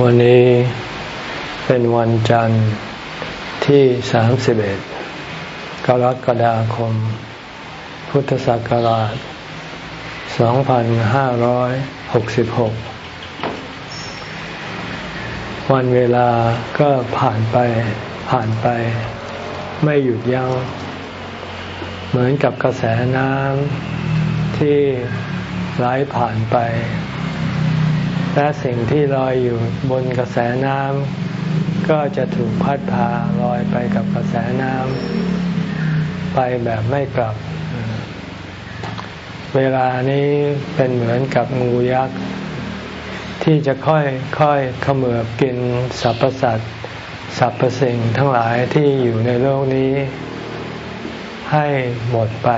วันนี้เป็นวันจันทร์ที่ 31 กรกฎาคม พุทธศักราช 2566 วันเวลาก็ผ่านไปผ่านไป ไม่หยุดยัง้ง เหมือนกับกระแสน้ำที่ไหลผ่านไป และสิ่งที่ลอยอยู่บนกระแสน้ำก็จะถูกพัดพาลอยไปกับกระแสน้ำไปแบบไม่กลับ เวลานี้เป็นเหมือนกับงูยักษ์ ที่จะค่อยค่อยเขมือบกินสรรพสัตว์สรรพสิ่งทั้งหลายที่อยู่ในโลกนี้ ให้หมดไป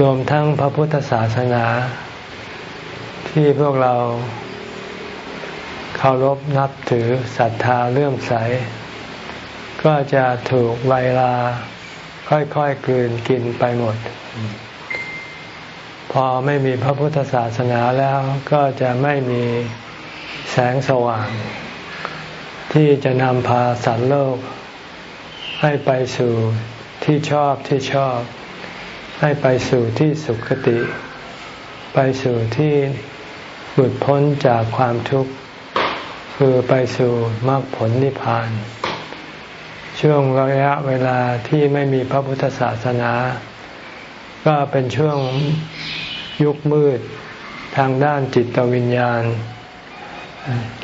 รวมทั้งพระพุทธศาสนา ที่พวกเราเคารพนับถือศรัทธาเลื่อมใส ก็จะถูกไวลาค่อยๆกลืนกินไปหมด พอไม่มีพระพุทธศาสนาแล้วก็จะไม่มีแสงสว่าง ที่จะนำพาสัตว์โลก ให้ไปสู่ที่ชอบที่ชอบ ให้ไปสู่ที่สุขติ ไปสู่ที่ หลุดพ้นจากความทุกข์ คือไปสู่มรรคผลนิพพาน ช่วงระยะเวลาที่ไม่มีพระพุทธศาสนา ก็เป็นช่วงยุคมืดทางด้านจิตวิญญาณ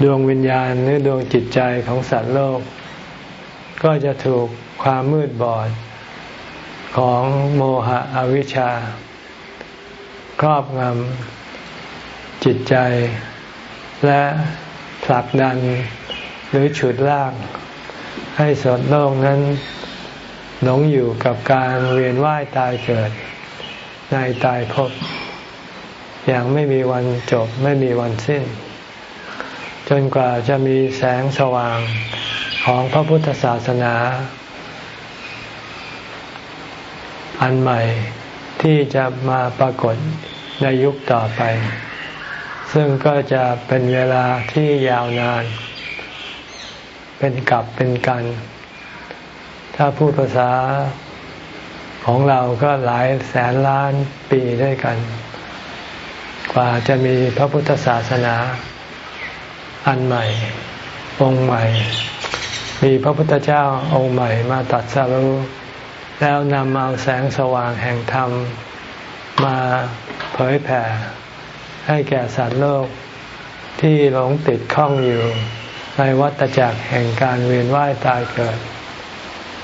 ดวงวิญญาณหรือดวงจิตใจของสัตว์โลก ก็จะถูกความมืดบอดของโมหะอวิชชา ครอบงำ จิตใจ และผลักดันหรือฉุดลาก ให้สดโลกนั้นหลงอยู่กับการเวียนว่ายตายเกิด ในตายพบ อย่างไม่มีวันจบไม่มีวันสิ้น จนกว่าจะมีแสงสว่างของพระพุทธศาสนา อันใหม่ที่จะมาปรากฏในยุคต่อไป ซึ่งก็จะเป็นเวลาที่ยาวนาน เป็นกลับเป็นกัน ถ้าพูดภาษาของเราก็หลายแสนล้านปีด้วยกัน กว่าจะมีพระพุทธศาสนา อันใหม่ องค์ใหม่ มีพระพุทธเจ้าองค์ใหม่มาตัดสรุแล้วนำเอาแสงสว่างแห่งธรรมมาเผยแผ่ ให้แก่สัตว์โลกที่หลงติดข้องอยู่ในวัฏจักรแห่งการเวียนว่ายตายเกิด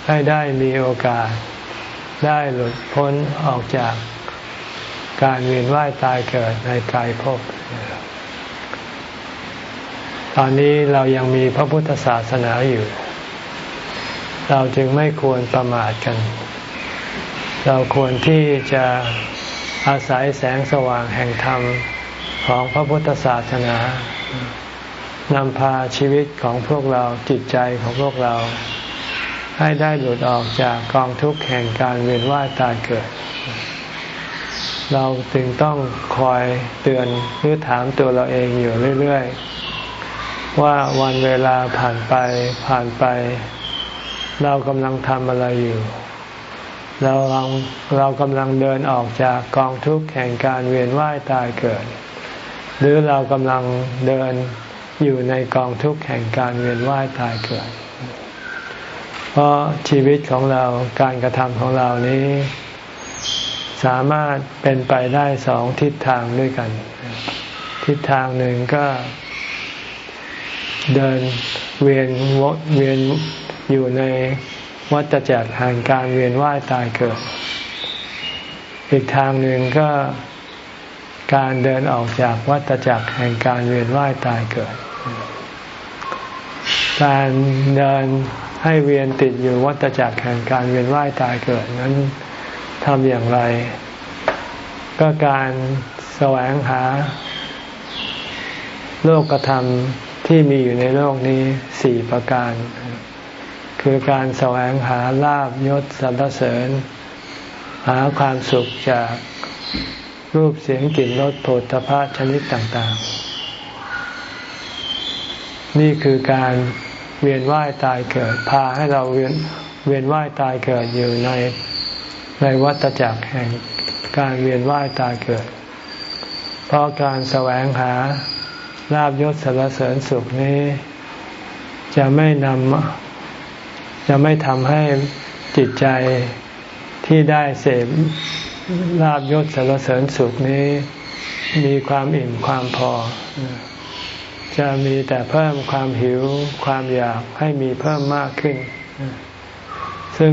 ให้ได้มีโอกาส ได้หลุดพ้นออกจากการเวียนว่ายตายเกิดในกายภพตอนนี้เรายังมีพระพุทธศาสนาอยู่ เราจึงไม่ควรประมาทกัน เราควรที่จะอาศัยแสงสว่างแห่งธรรม ของพระพุทธศาสนานำพาชีวิตของพวกเราจิตใจของพวกเรา ให้ได้หลุดออกจากกองทุกข์แห่งการเวียนว่ายตายเกิด เราจึงต้องคอยเตือนหรือถามตัวเราเองอยู่เรื่อย ๆ ว่าวันเวลาผ่านไปผ่านไป เรากำลังทำอะไรอยู่ เราเรากำลังเดินออกจากกองทุกข์แห่งการเวียนว่ายตายเกิด หรือเรากำลังเดินอยู่ในกองทุกข์แห่งการเวียนว่ายตายเกิด เพราะชีวิตของเราการกระทำของเรานี้ สามารถเป็นไปได้สองทิศทางด้วยกัน ทิศทางหนึ่งก็ เดินเวียนวเวียนอยู่ในวัฏจักรแห่งการเวียนว่ายตายเกิด อีกทางหนึ่งก็ การเดินออกจากวัฏจักรแห่งการเวียนว่ายตายเกิด การเดินให้เวียนติดอยู่วัฏจักรแห่งการเวียนว่ายตายเกิดนั้นทำอย่างไร ก็การแสวงหา โลกธรรมที่มีอยู่ในโลกนี้สี่ประการ คือการแสวงหาลาบยศสรรเสริญ หาความสุขจาก รูปเสียงกลิ่นรสโผฏฐพะชนิดต่างๆ นี่คือการเวียนว่ายตายเกิด พาให้เราเวียนเวียนว่ายตายเกิดอยู่ในในวัฏจักรแห่งการเวียนว่ายตายเกิด เพราะการแสวงหาลาบยศสารเสริญสุขนี้ จะไม่นำจะไม่ทำให้จิตใจที่ได้เสพ ลาบยศสารเสริญสุขนี้มีความอิ่มความพอ จะมีแต่เพิ่มความหิวความอยากให้มีเพิ่มมากขึ้น ซึ่ง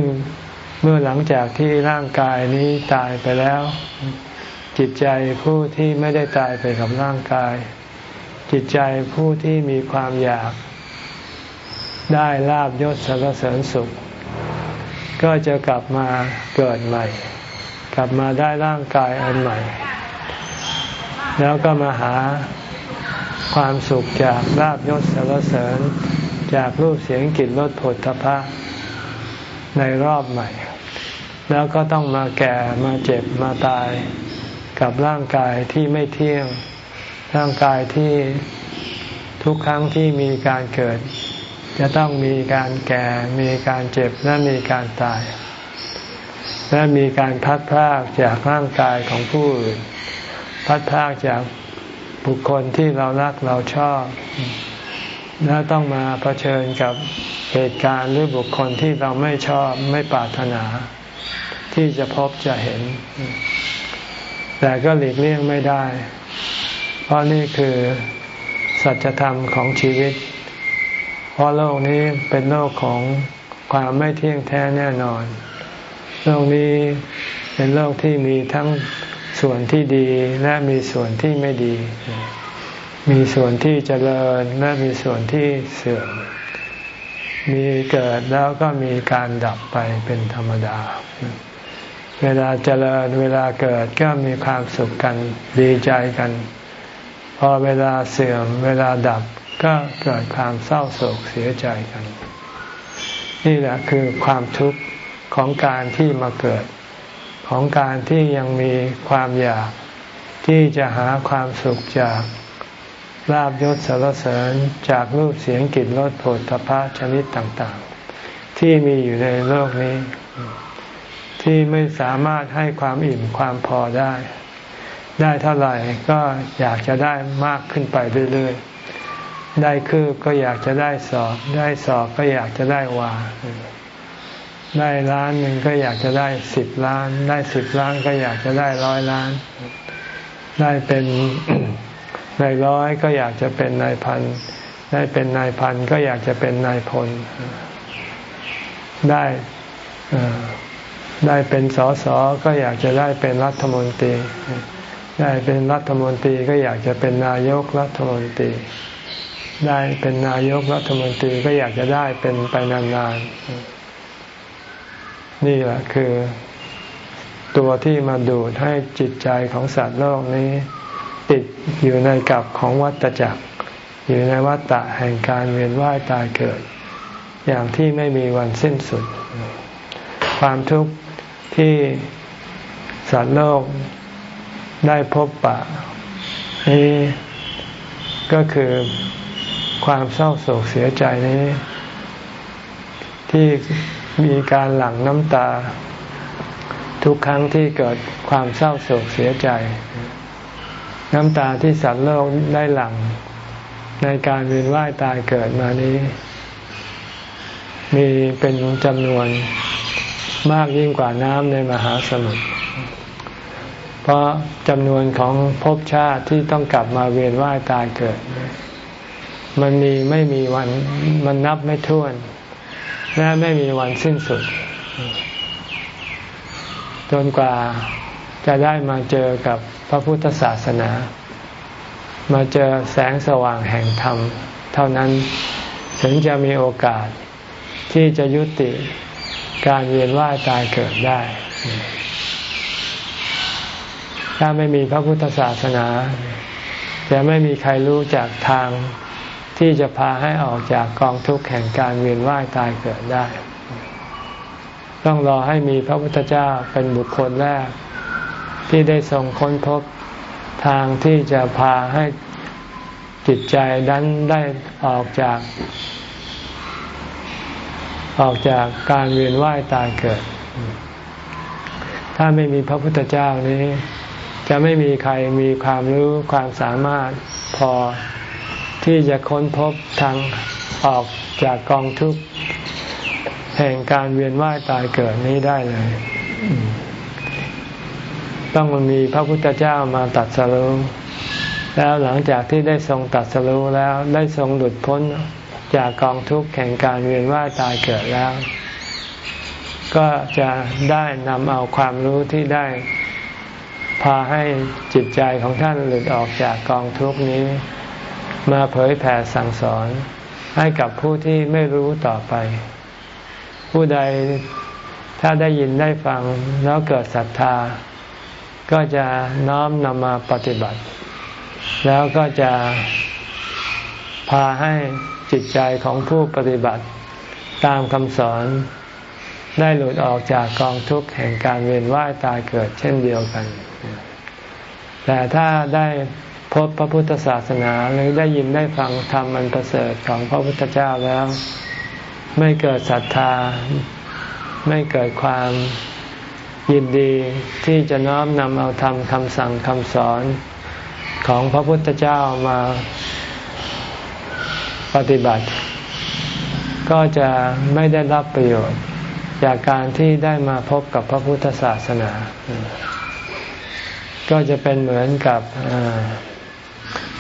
เมื่อหลังจากที่ร่างกายนี้ตายไปแล้ว จิตใจผู้ที่ไม่ได้ตายไปกับร่างกาย จิตใจผู้ที่มีความอยาก ได้ลาบยศสารเสริญสุข ก็จะกลับมาเกิดใหม่ กลับมาได้ร่างกายอันใหม่ แล้วก็มาหาความสุขจากลาบยศสารเสริญ จากรูปเสียงกลิ่นรสผลทพะในรอบใหม่ แล้วก็ต้องมาแก่มาเจ็บมาตายกับร่างกายที่ไม่เที่ยง ร่างกายที่ทุกครั้งที่มีการเกิด จะต้องมีการแก่มีการเจ็บและมีการตาย และมีการพัดพรากจากร่างกายของผู้อื่น พัดพรากจากบุคคลที่เรารักเราชอบ และต้องมาเผชิญกับเหตุการณ์หรือบุคคลที่เราไม่ชอบไม่ปรารถนา ที่จะพบจะเห็น แต่ก็หลีกเลี่ยงไม่ได้ เพราะนี่คือสัจธรรมของชีวิต เพราะโลกนี้เป็นโลกของความไม่เที่ยงแท้แน่นอน โลกนี้เป็นโลกที่มีทั้งส่วนที่ดีและมีส่วนที่ไม่ดี มีส่วนที่เจริญและมีส่วนที่เสื่อม มีเกิดแล้วก็มีการดับไปเป็นธรรมดา เวลาเจริญเวลาเกิดก็มีความสุขกันดีใจกัน พอเวลาเสื่อมเวลาดับก็เกิดความเศร้าโศกเสียใจกัน นี่แหละคือความทุกข์ ของการที่มาเกิด ของการที่ยังมีความอยาก ที่จะหาความสุขจากลาบยศสารเสริญจากรูปเสียงกลิ่นรสผลทพะชนิดต่างๆ ที่มีอยู่ในโลกนี้ ที่ไม่สามารถให้ความอิ่มความพอได้ ได้เท่าไหร่ก็อยากจะได้มากขึ้นไปเรื่อยๆ ได้คือก็อยากจะได้สอบ ได้สอบก็อยากจะได้วา ได้ล้านหนึ่งก็อยากจะได้สิบล้าน ได้สิบล้านก็อยากจะได้ร้อยล้าน ได้เป็นนายร้อยก็อยากจะเป็นนายพัน ได้เป็นนายพันก็อยากจะเป็นนายพล ได้ได้เป็นสสก็อยากจะได้เป็นรัฐมนตรี ได้เป็นรัฐมนตรีก็อยากจะเป็นนายกรัฐมนตรี ได้เป็นนายกรัฐมนตรีก็อยากจะได้เป็นไปนานๆ นี่แหละคือ ตัวที่มาดูดให้จิตใจของสัตว์โลกนี้ ติดอยู่ในกับของวัฏจักร อยู่ในวัฏฏะแห่งการเวียนว่ายตายเกิด อย่างที่ไม่มีวันสิ้นสุด ความทุกข์ที่สัตว์โลกได้พบปะนี้ก็คือความเศร้าโศกเสียใจนี้ ที่ มีการหลั่งน้ำตา ทุกครั้งที่เกิดความเศร้าโศกเสียใจ น้ำตาที่สัตว์โลกได้หลั่ง ในการเวียนว่ายตายเกิดมานี้ มีเป็นจำนวนมากยิ่งกว่าน้ำในมหาสมุทรเพราะจำนวนของภพชาติที่ต้องกลับมาเวียนว่ายตายเกิด มันมีไม่มีวันมันนับไม่ถ้วน และไม่มีวันสิ้นสุด จนกว่าจะได้มาเจอกับพระพุทธศาสนา มาเจอแสงสว่างแห่งธรรม เท่านั้นถึงจะมีโอกาสที่จะยุติการเวียนว่ายตายเกิดได้ ถ้าไม่มีพระพุทธศาสนา จะไม่มีใครรู้จากทาง ที่จะพาให้ออกจากกองทุกข์แห่งการเวียนว่ายตายเกิดได้ ต้องรอให้มีพระพุทธเจ้าเป็นบุคคลแรก ที่ได้ทรงค้นพบทางที่จะพาให้จิตใจดันได้ออกจาก ออกจากการเวียนว่ายตายเกิด ถ้าไม่มีพระพุทธเจ้านี้ จะไม่มีใครมีความรู้ความสามารถพอ ที่จะค้นพบทางออกจากกองทุกข์แห่งการเวียนว่ายตายเกิดนี้ได้เลย ต้องมีพระพุทธเจ้ามาตัดสรุแล้วหลังจากที่ได้ทรงตัดสรุแล้วได้ทรงหลุดพ้นจากกองทุกข์แห่งการเวียนว่ายตายเกิดแล้ว ก็จะได้นำเอาความรู้ที่ได้ พาให้จิตใจของท่านหลุดออกจากกองทุกข์นี้ มาเผยแผ่สั่งสอนให้กับผู้ที่ไม่รู้ต่อไป ผู้ใดถ้าได้ยินได้ฟังแล้วเกิดศรัทธา ก็จะน้อมนำมาปฏิบัติ แล้วก็จะพาให้จิตใจของผู้ปฏิบัติ ตามคำสอนได้หลุดออกจากกองทุกข์แห่งการเวียนว่ายตายเกิดเช่นเดียวกัน แต่ถ้าได้ พบพระพุทธศาสนาหรือได้ยินได้ฟังธรรมมันประเสริฐของพระพุทธเจ้าแล้ว ไม่เกิดศรัทธา ไม่เกิดความยินดีที่จะน้อมนำเอาธรรมคำสั่งคำสอนของพระพุทธเจ้ามาปฏิบัติ ก็จะไม่ได้รับประโยชน์จากการที่ได้มาพบกับพระพุทธศาสนา ก็จะเป็นเหมือนกับ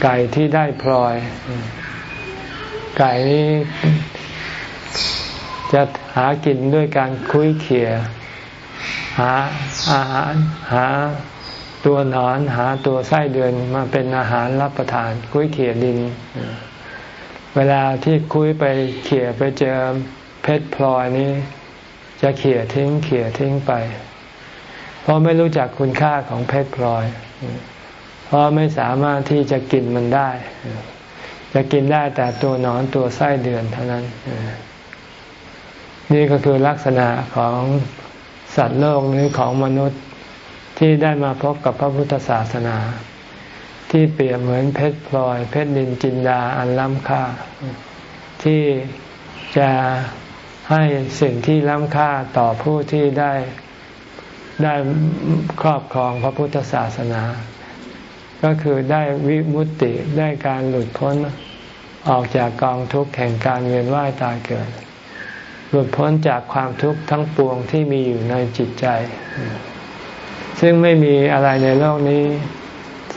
ไก่ที่ได้พลอย ไก่นี้จะหากินด้วยการคุ้ยเขี่ยหาอาหารหาตัวหนอนหาตัวไส้เดือนมาเป็นอาหารรับประทาน คุ้ยเขี่ยดิน เวลาที่คุ้ยไปเขี่ยไปเจอเพชรพลอยนี้ จะเขี่ยทิ้งเขี่ยทิ้งไป เพราะไม่รู้จักคุณค่าของเพชรพลอย ราะไม่สามารถที่จะกินมันได้ จะกินได้แต่ตัวหนอนตัวไส้เดือนเท่านั้น นี่ก็คือลักษณะของสัตว์โลกนี้ของมนุษย์ที่ได้มาพบกับพระพุทธศาสนา ที่เปรียบเหมือนเพชรพลอย เพชรนินจินดาอันล้ำค่า ที่จะให้สิ่งที่ล้ำค่าต่อผู้ที่ได้ได้ครอบครองพระพุทธศาสนา ก็คือได้วิมุตติได้การหลุดพ้นออกจากกองทุกข์แห่งการเวียนว่ายตายเกิด หลุดพ้นจากความทุกข์ทั้งปวงที่มีอยู่ในจิตใจ ซึ่งไม่มีอะไรในโลกนี้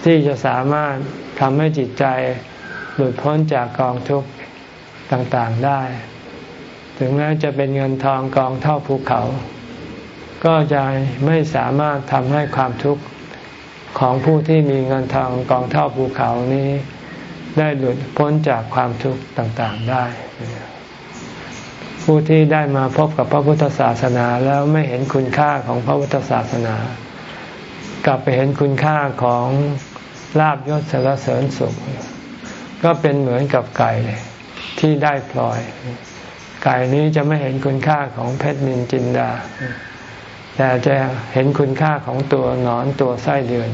ที่จะสามารถทำให้จิตใจ หลุดพ้นจากกองทุกข์ต่างๆได้ ถึงแม้จะเป็นเงินทองกองเท่าภูเขา ก็จะไม่สามารถทำให้ความทุกข์ ของผู้ที่มีเงินทองกองเท่าภูเขานี้ ได้หลุดพ้นจากความทุกข์ต่างๆได้ ผู้ที่ได้มาพบกับพระพุทธศาสนาแล้วไม่เห็นคุณค่าของพระพุทธศาสนา กลับไปเห็นคุณค่าของลาบยศสารเสริญสุข ก็เป็นเหมือนกับไก่ที่ได้พลอย ไก่นี้จะไม่เห็นคุณค่าของเพชรนินจินดา แต่จะเห็นคุณค่าของตัวหนอนตัวไส้เดือน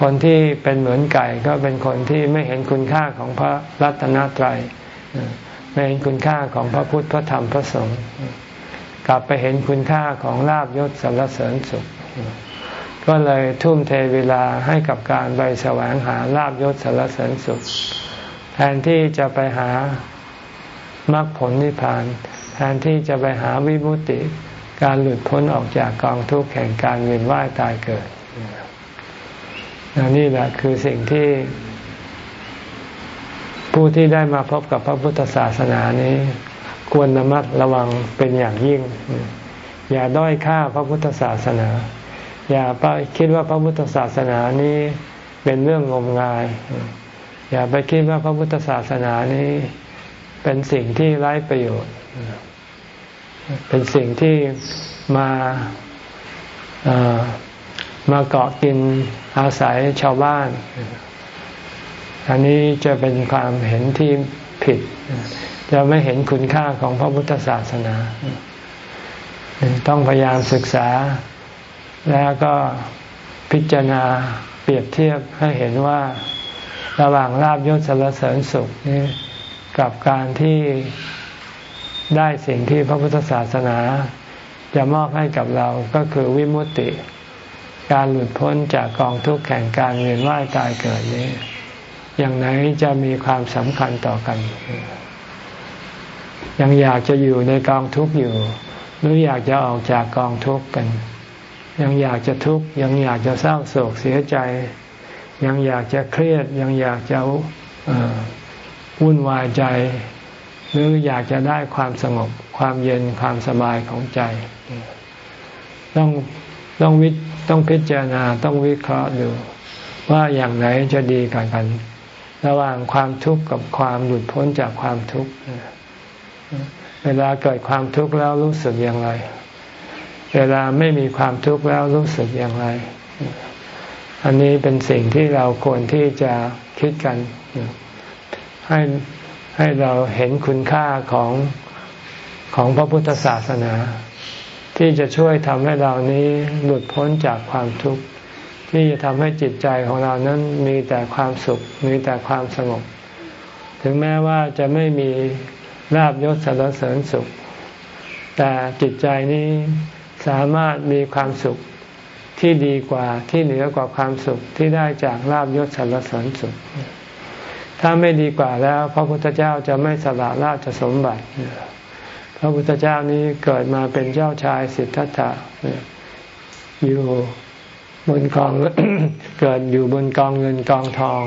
คนที่เป็นเหมือนไก่ก็เป็นคนที่ไม่เห็นคุณค่าของพระรัตนตรัยไม่เห็นคุณค่าของพระพุทธพระธรรมพระสงฆ์กลับไปเห็นคุณค่าของลาบยศสารเสริญสุข ก็เลยทุ่มเทเวลาให้กับการไปแสวงหาลาบยศสารเสริญสุข แทนที่จะไปหามรรคผลนิพพาน แทนที่จะไปหาวิมุติ การหลุดพ้นออกจากกองทุกข์แห่งการเวียนว่ายตายเกิดนี่แหละคือสิ่งที่ ผู้ที่ได้มาพบกับพระพุทธศาสนานี้ ควรระมัดระวังเป็นอย่างยิ่ง อย่าด้อยค่าพระพุทธศาสนา อย่าไปคิดว่าพระพุทธศาสนานี้เป็นเรื่องงมงาย อย่าไปคิดว่าพระพุทธศาสนานี้เป็นสิ่งที่ไร้ประโยชน์ เป็นสิ่งที่มามาเกาะกินอาศัยชาวบ้าน อันนี้จะเป็นความเห็นที่ผิด จะไม่เห็นคุณค่าของพระพุทธศาสนา ต้องพยายามศึกษา แล้วก็พิจารณาเปรียบเทียบให้เห็นว่าระหว่างลาบยศสารเสริญสุขนี่กับการที่ ได้สิ่งที่พระพุทธศาสนา จะมอบให้กับเราก็คือวิมุตติ การหลุดพ้นจากกองทุกข์แห่งการเวียนว่ายตายเกิดนี้ อย่างไหนจะมีความสำคัญต่อกัน ยังอยากจะอยู่ในกองทุกข์อยู่ หรืออยากจะออกจากกองทุกข์กัน ยังอยากจะทุกข์ยังอยากจะเศร้าโศกเสียใจ ยังอยากจะเครียดยังอยากจะวุ่นวายใจ หรืออยากจะได้ความสงบ ความเย็นความสบายของใจ ต้องต้องวิต้องพิจารณาต้องวิเคราะห์ดู ว่าอย่างไหนจะดีกันกัน ระหว่างความทุกข์กับความหลุดพ้นจากความทุกข์เวลาเกิดความทุกข์แล้วรู้สึกอย่างไร เวลาไม่มีความทุกข์แล้วรู้สึกอย่างไร อันนี้เป็นสิ่งที่เราควรที่จะคิดกัน ให้ ให้เราเห็นคุณค่าของของพระพุทธศาสนา ที่จะช่วยทำให้เรานี้หลุดพ้นจากความทุกข์ที่จะทำให้จิตใจของเรานั้นมีแต่ความสุข มีแต่ความสงบ ถึงแม้ว่าจะไม่มีลาบยศสรรเสริญสุข แต่จิตใจนี้สามารถมีความสุขที่ดีกว่าที่เหนือกว่าความสุขที่ได้จากลาบยศสรรเสริญสุข ถ้าไม่ดีกว่าแล้ว พระพุทธเจ้าจะไม่สละราชสมบัติ พระพุทธเจ้านี้เกิดมาเป็นเจ้าชายสิทธัตถะอยู่บนกองเกิดอยู่บนกองเงินกองทอง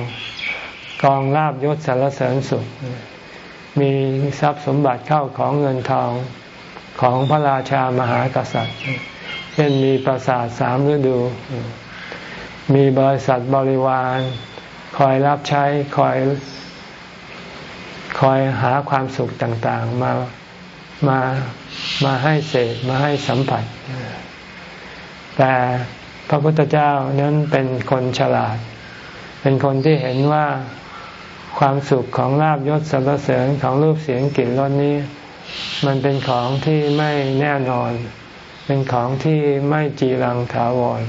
กองลาบยศสารเสริญสุข มีทรัพย์สมบัติเข้าของเงินทองของพระราชามหากษัตริย์ เช่นมีปราสาทสามฤดู มีบริษัทบริวาร คอยรับใช้คอยคอยหาความสุขต่าง ๆ มามามาให้เสกมาให้สัมผัส แต่พระพุทธเจ้านั้นเป็นคนฉลาด เป็นคนที่เห็นว่าความสุขของลาบยศสรรเสริญของรูปเสียงกลิ่นรสนี้ มันเป็นของที่ไม่แน่นอน เป็นของที่ไม่จีรังถาวร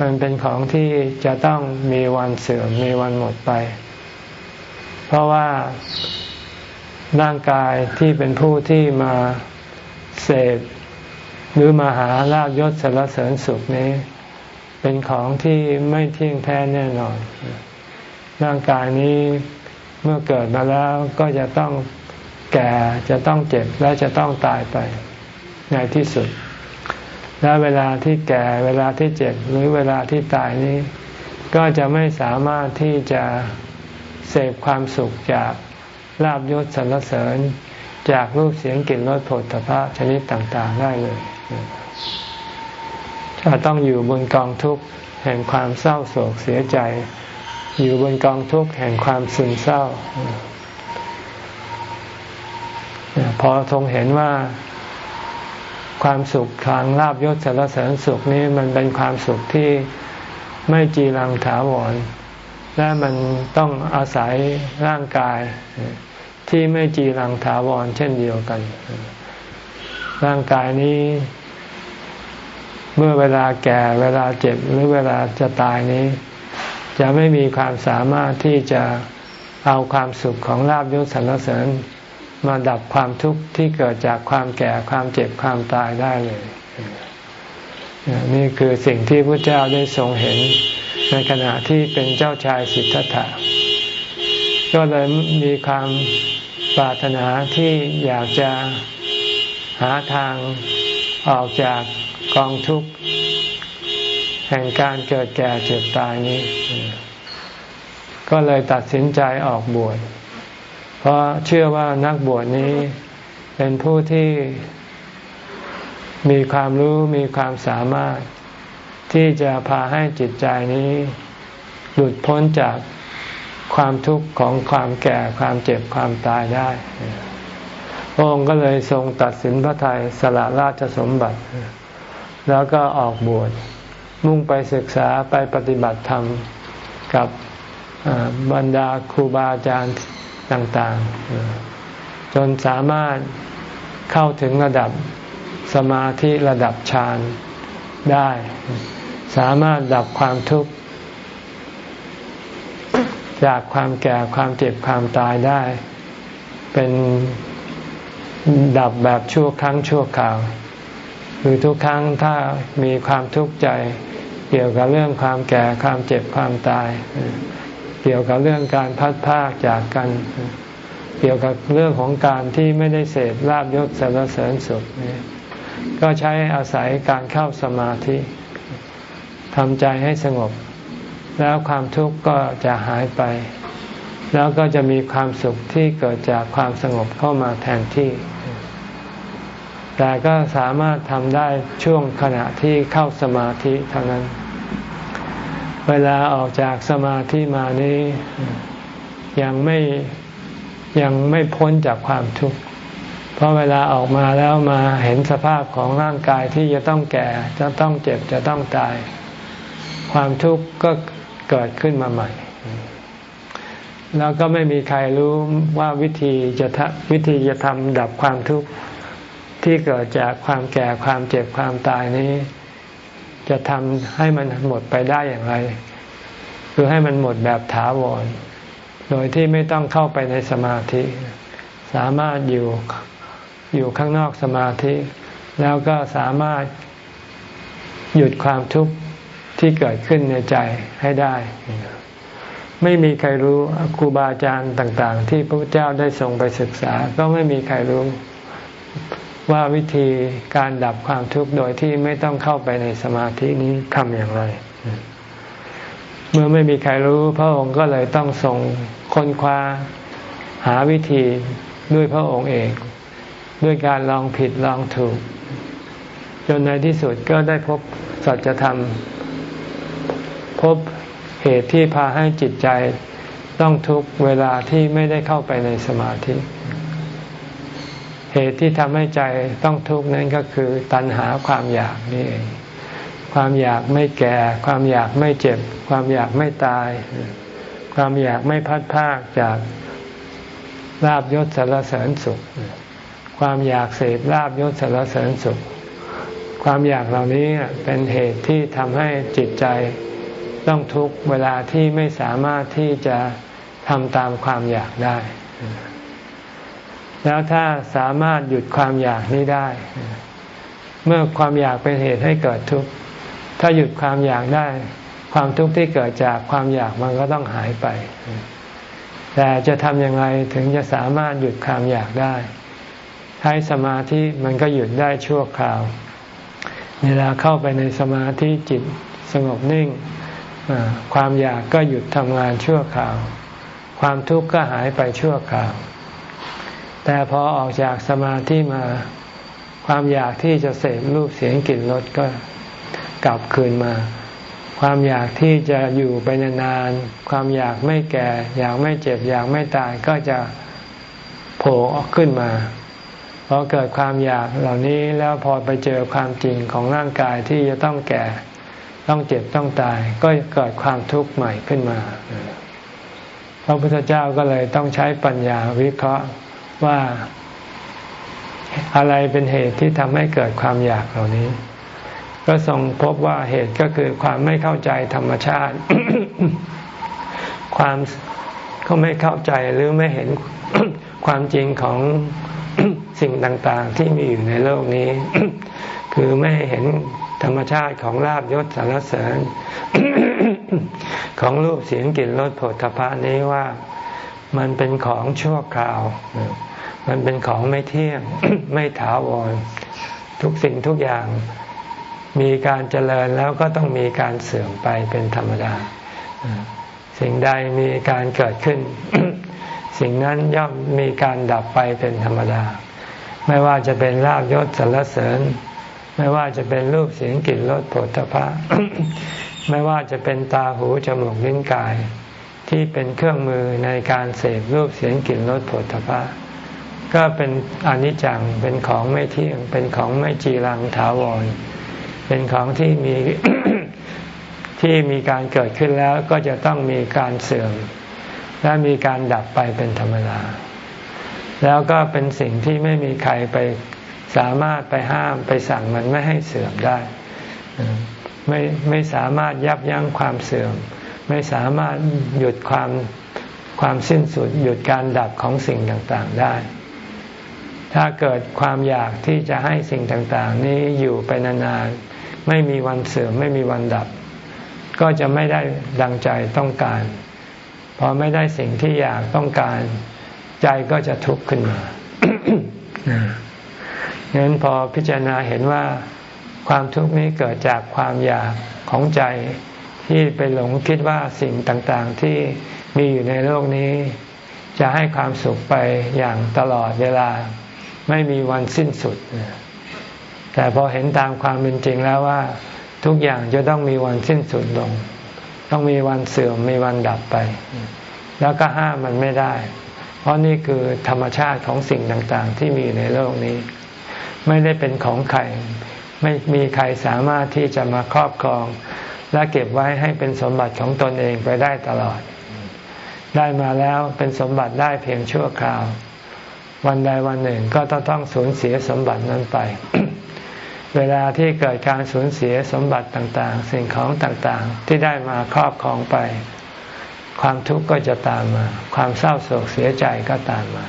มันเป็นของที่จะต้องมีวันเสื่อมมีวันหมดไป เพราะว่าร่างกายที่เป็นผู้ที่มาเสพหรือมาหาลาบยศสารเสริญสุขนี้ เป็นของที่ไม่เที่ยงแท้แน่นอน ร่างกายนี้เมื่อเกิดมาแล้วก็จะต้องแก่จะต้องเจ็บและจะต้องตายไปในที่สุด และเวลาที่แก่เวลาที่เจ็บหรือเวลาที่ตายนี้ ก็จะไม่สามารถที่จะเสพความสุขจากลาบยศสรรเสริญ จากรูปเสียงกลิ่นรสผลตภะชนิดต่างๆได้เลยจะต้องอยู่บนกองทุกข์แห่งความเศร้าโศกเสียใจ อยู่บนกองทุกข์แห่งความซึมเศร้า พอทรงเห็นว่า ความสุขทางลาบยศสารเสริญสุขนี้มันเป็นความสุขที่ไม่จีรังถาวร และมันต้องอาศัยร่างกายที่ไม่จีรังถาวรเช่นเดียวกัน ร่างกายนี้ เมื่อเวลาแก่เวลาเจ็บหรือเวลาจะตายนี้ จะไม่มีความสามารถที่จะเอาความสุขของลาบยศสรรเสริญ มาดับความทุกข์ที่เกิดจากความแก่ความเจ็บความตายได้เลย นี่คือสิ่งที่พระเจ้าได้ทรงเห็นในขณะที่เป็นเจ้าชายสิทธัตถะ ก็เลยมีความปรารถนาที่อยากจะหาทางออกจากกองทุกข์ แห่งการเกิดแก่เจ็บตายนี้ ก็เลยตัดสินใจออกบวช เพราะเชื่อว่านักบวชนี้เป็นผู้ที่มีความรู้มีความสามารถ ที่จะพาให้จิตใจนี้ หลุดพ้นจากความทุกข์ของความแก่ความเจ็บความตายได้ พระองค์ก็เลยทรงตัดสินพระทัยสละราชสมบัติ แล้วก็ออกบวชมุ่งไปศึกษาไปปฏิบัติธรรม กับบรรดาครูบาอาจารย์ ต่างๆ จนสามารถเข้าถึงระดับสมาธิระดับฌานได้ สามารถดับความทุกข์ จากความแก่ความเจ็บความตายได้ เป็นดับแบบชั่วครั้งชั่วคราวคือทุกครั้งถ้ามีความทุกข์ใจเกี่ยวกับเรื่องความแก่ความเจ็บความตาย เกี่ยวกับเรื่องการพัดพากจากกัน เกี่ยวกับเรื่องของการที่ไม่ได้เสพลาบยศสารเสริญสุขก็ใช้อาศัยการเข้าสมาธิทำใจให้สงบ แล้วความทุกข์ก็จะหายไป แล้วก็จะมีความสุขที่เกิดจากความสงบเข้ามาแทนที่ แต่ก็สามารถทำได้ช่วงขณะที่เข้าสมาธิเท่านั้น เวลาออกจากสมาธิมานี้ยังไม่ยังไม่พ้นจากความทุกข์ เพราะเวลาออกมาแล้วมาเห็นสภาพของร่างกายที่จะต้องแก่ จะต้องเจ็บจะต้องตาย ความทุกข์ก็เกิดขึ้นมาใหม่ แล้วก็ไม่มีใครรู้ว่าวิธีจะวิธีจะทำดับความทุกข์ที่เกิดจากความแก่ความเจ็บความตายนี้ จะทำให้มันหมดไปได้อย่างไร คือให้มันหมดแบบถาวร โดยที่ไม่ต้องเข้าไปในสมาธิ สามารถอยู่อยู่ข้างนอกสมาธิ แล้วก็สามารถหยุดความทุกข์ที่เกิดขึ้นในใจให้ได้ ไม่มีใครรู้ครูบาอาจารย์ต่าง ๆ ที่พระพุทธเจ้าได้ทรงไปศึกษา ก็ไม่มีใครรู้ ว่าวิธีการดับความทุกข์โดยที่ไม่ต้องเข้าไปในสมาธินี้ทำอย่างไร เมื่อไม่มีใครรู้ พระองค์ก็เลยต้องทรงค้นคว้าหาวิธีด้วยพระองค์เอง ด้วยการลองผิดลองถูก จนในที่สุดก็ได้พบสัจธรรม พบเหตุที่พาให้จิตใจต้องทุกเวลาที่ไม่ได้เข้าไปในสมาธิ เหตุที่ทำให้ใจต้องทุกข์นั้นก็คือตัณหาความอยากนี่เอง ความอยากไม่แก่ ความอยากไม่เจ็บ ความอยากไม่ตาย ความอยากไม่พัดพากจากลาบยศสารเสริญสุข ความอยากเสพลาบยศสารเสริญสุข ความอยากเหล่านี้เป็นเหตุที่ทำให้จิตใจต้องทุกเวลาที่ไม่สามารถที่จะทำตามความอยากได้ แล้วถ้าสามารถหยุดความอยากนี้ได้ เมื่อความอยากเป็นเหตุให้เกิดทุกข์ถ้าหยุดความอยากได้ ความทุกข์ที่เกิดจากความอยากมันก็ต้องหายไป แต่จะทำยังไงถึงจะสามารถหยุดความอยากได้ใช้สมาธิมันก็หยุดได้ชั่วคราว เวลาเข้าไปในสมาธิจิตสงบนิ่ง ความอยากก็หยุดทำงานชั่วคราว ความทุกข์ก็หายไปชั่วคราว แต่พอออกจากสมาธิมาความอยากที่จะเสพรูปเสียงกลิ่นรสก็กลับคืนมา ความอยากที่จะอยู่ไปนานๆความอยากไม่แก่ อยากไม่เจ็บ อยากไม่ตายก็จะโผล่ออกขึ้นมาพอเกิดความอยากเหล่านี้แล้วพอไปเจอความจริงของร่างกายที่จะต้องแก่ ต้องเจ็บต้องตาย ก็เกิดความทุกข์ใหม่ขึ้นมาพระพุทธเจ้าก็เลยต้องใช้ปัญญาวิเคราะห์ ว่าอะไรเป็นเหตุที่ทำให้เกิดความอยากเหล่านี้ ก็ทรงพบว่าเหตุก็คือความไม่เข้าใจธรรมชาติ ความเขาไม่เข้าใจหรือไม่เห็นความจริงของสิ่งต่างๆ ที่มีอยู่ในโลกนี้ คือไม่เห็นธรรมชาติของลาบยศสารเสริญ ของรูปเสียงกลิ่นรสผลทพะนี้ว่ามันเป็นของชั่วคราว มันเป็นของไม่เที่ยงไม่ถาวร ทุกสิ่งทุกอย่างมีการเจริญแล้วก็ต้องมีการเสื่อมไปเป็นธรรมดา สิ่งใดมีการเกิดขึ้น สิ่งนั้นย่อมมีการดับไปเป็นธรรมดา ไม่ว่าจะเป็นลาบยศสรรเสริญ ไม่ว่าจะเป็นรูปเสียงกลิ่นรสผลตภะไม่ว่าจะเป็นตาหูจมูกลิ้นกาย ที่เป็นเครื่องมือในการเสพรูปเสียงกลิ่นรสผลตภะ ก็เป็นอนิจจัง เป็นของไม่เที่ยง เป็นของไม่จีรังถาวร เป็นของที่มีที่มีการเกิดขึ้นแล้วก็จะต้องมีการเสื่อม และมีการดับไปเป็นธรรมดา แล้วก็เป็นสิ่งที่ไม่มีใครไปสามารถไปห้ามไปสั่งมันไม่ให้เสื่อมได้ ไม่ไม่สามารถยับยั้งความเสื่อม ไม่สามารถหยุดความความสิ้นสุดหยุดการดับของสิ่งต่างๆได้ ถ้าเกิดความอยากที่จะให้สิ่งต่างๆ นี้อยู่ไปนานๆ ไม่มีวันเสื่อมไม่มีวันดับ ก็จะไม่ได้ดังใจต้องการ พอไม่ได้สิ่งที่อยากต้องการ ใจก็จะทุกข์ขึ้นมาดังนั้นพอพิจารณาเห็นว่าความทุกข์นี้เกิดจากความอยากของใจที่ไปหลงคิดว่าสิ่งต่างๆที่มีอยู่ในโลกนี้ จะให้ความสุขไปอย่างตลอดเวลา ไม่มีวันสิ้นสุด แต่พอเห็นตามความเป็นจริงแล้วว่า ทุกอย่างจะต้องมีวันสิ้นสุดลง ต้องมีวันเสื่อมมีวันดับไป แล้วก็ห้ามมันไม่ได้ เพราะนี่คือธรรมชาติของสิ่งต่างๆ ที่มีในโลกนี้ ไม่ได้เป็นของใครไม่มีใครสามารถที่จะมาครอบครอง และเก็บไว้ให้เป็นสมบัติของตนเองไปได้ตลอด ได้มาแล้วเป็นสมบัติได้เพียงชั่วคราว วันใดวันหนึ่งก็ต้องต้องสูญเสียสมบัตินั้นไป เวลาที่เกิดการสูญเสียสมบัติต่างๆ สิ่งของต่างๆ ที่ได้มาครอบครองไป ความทุกข์ก็จะตามมา ความเศร้าโศกเสียใจก็ตามมา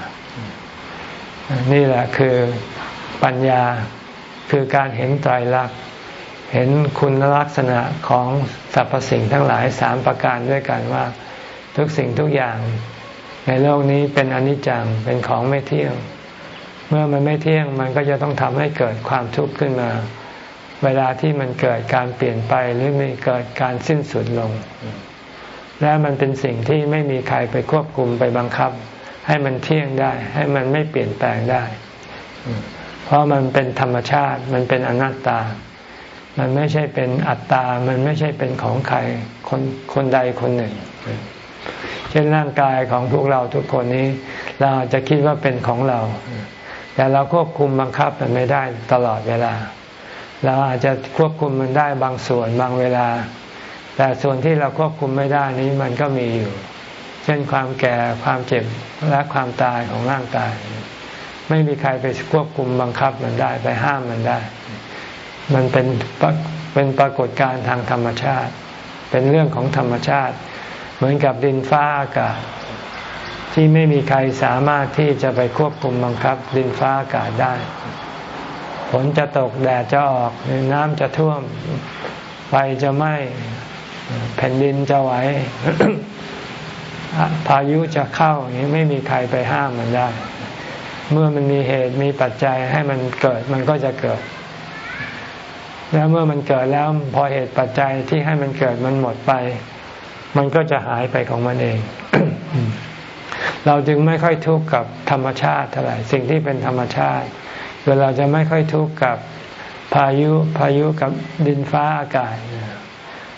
นี่แหละคือปัญญาคือการเห็นไตรลักษณ์เห็นคุณลักษณะของสรรพสิ่งทั้งหลายสามประการด้วยกันว่า ทุกสิ่งทุกอย่าง ในโลกนี้เป็นอนิจจังเป็นของไม่เที่ยง เมื่อมันไม่เที่ยงมันก็จะต้องทำให้เกิดความทุกข์ขึ้นมา เวลาที่มันเกิดการเปลี่ยนไปหรือมีเกิดการสิ้นสุดลง และมันเป็นสิ่งที่ไม่มีใครไปควบคุมไปบังคับ ให้มันเที่ยงได้ ให้มันไม่เปลี่ยนแปลงได้ เพราะมันเป็นธรรมชาติมันเป็นอนัตตา มันไม่ใช่เป็นอัตตา มันไม่ใช่เป็นของใครคนคนใดคนหนึ่ง ช่นร่างกายของพวกเราทุกคนนี้ เราอาจจะคิดว่าเป็นของเรา แต่เราควบคุมบังคับมันไม่ได้ตลอดเวลา เราอาจจะควบคุมมันได้บางส่วนบางเวลา แต่ส่วนที่เราควบคุมไม่ได้นี้มันก็มีอยู่ เช่นความแก่ความเจ็บและความตายของร่างกาย ไม่มีใครไปควบคุมบังคับมันได้ไปห้ามมันได้ มันเป็นเป็นปรากฏการณ์ทางธรรมชาติ เป็นเรื่องของธรรมชาติ มือนกับดินฟ้าอากาศ ที่ไม่มีใครสามารถที่จะไปควบคุมบังคับ ดินฟ้าอากาศได้ฝนจะตกแดดจะออกน้ำจะท่วมไฟจะไหม้แผ่นดินจะไหวพายุจะเข้าอย่างนี้ไม่มีใครไปห้ามมันได้ เมื่อมันมีเหตุมีปัจจัยให้มันเกิดมันก็จะเกิด แล้วเมื่อมันเกิดแล้วพอเหตุปัจจัยที่ให้มันเกิดมันหมดไป มันก็จะหายไปของมันเอง เราจึงไม่ค่อยทุกข์กับธรรมชาติเท่าไหร่สิ่งที่เป็นธรรมชาติเวลาจะไม่ค่อยทุกข์กับพายุพายุกับดินฟ้าอากาศ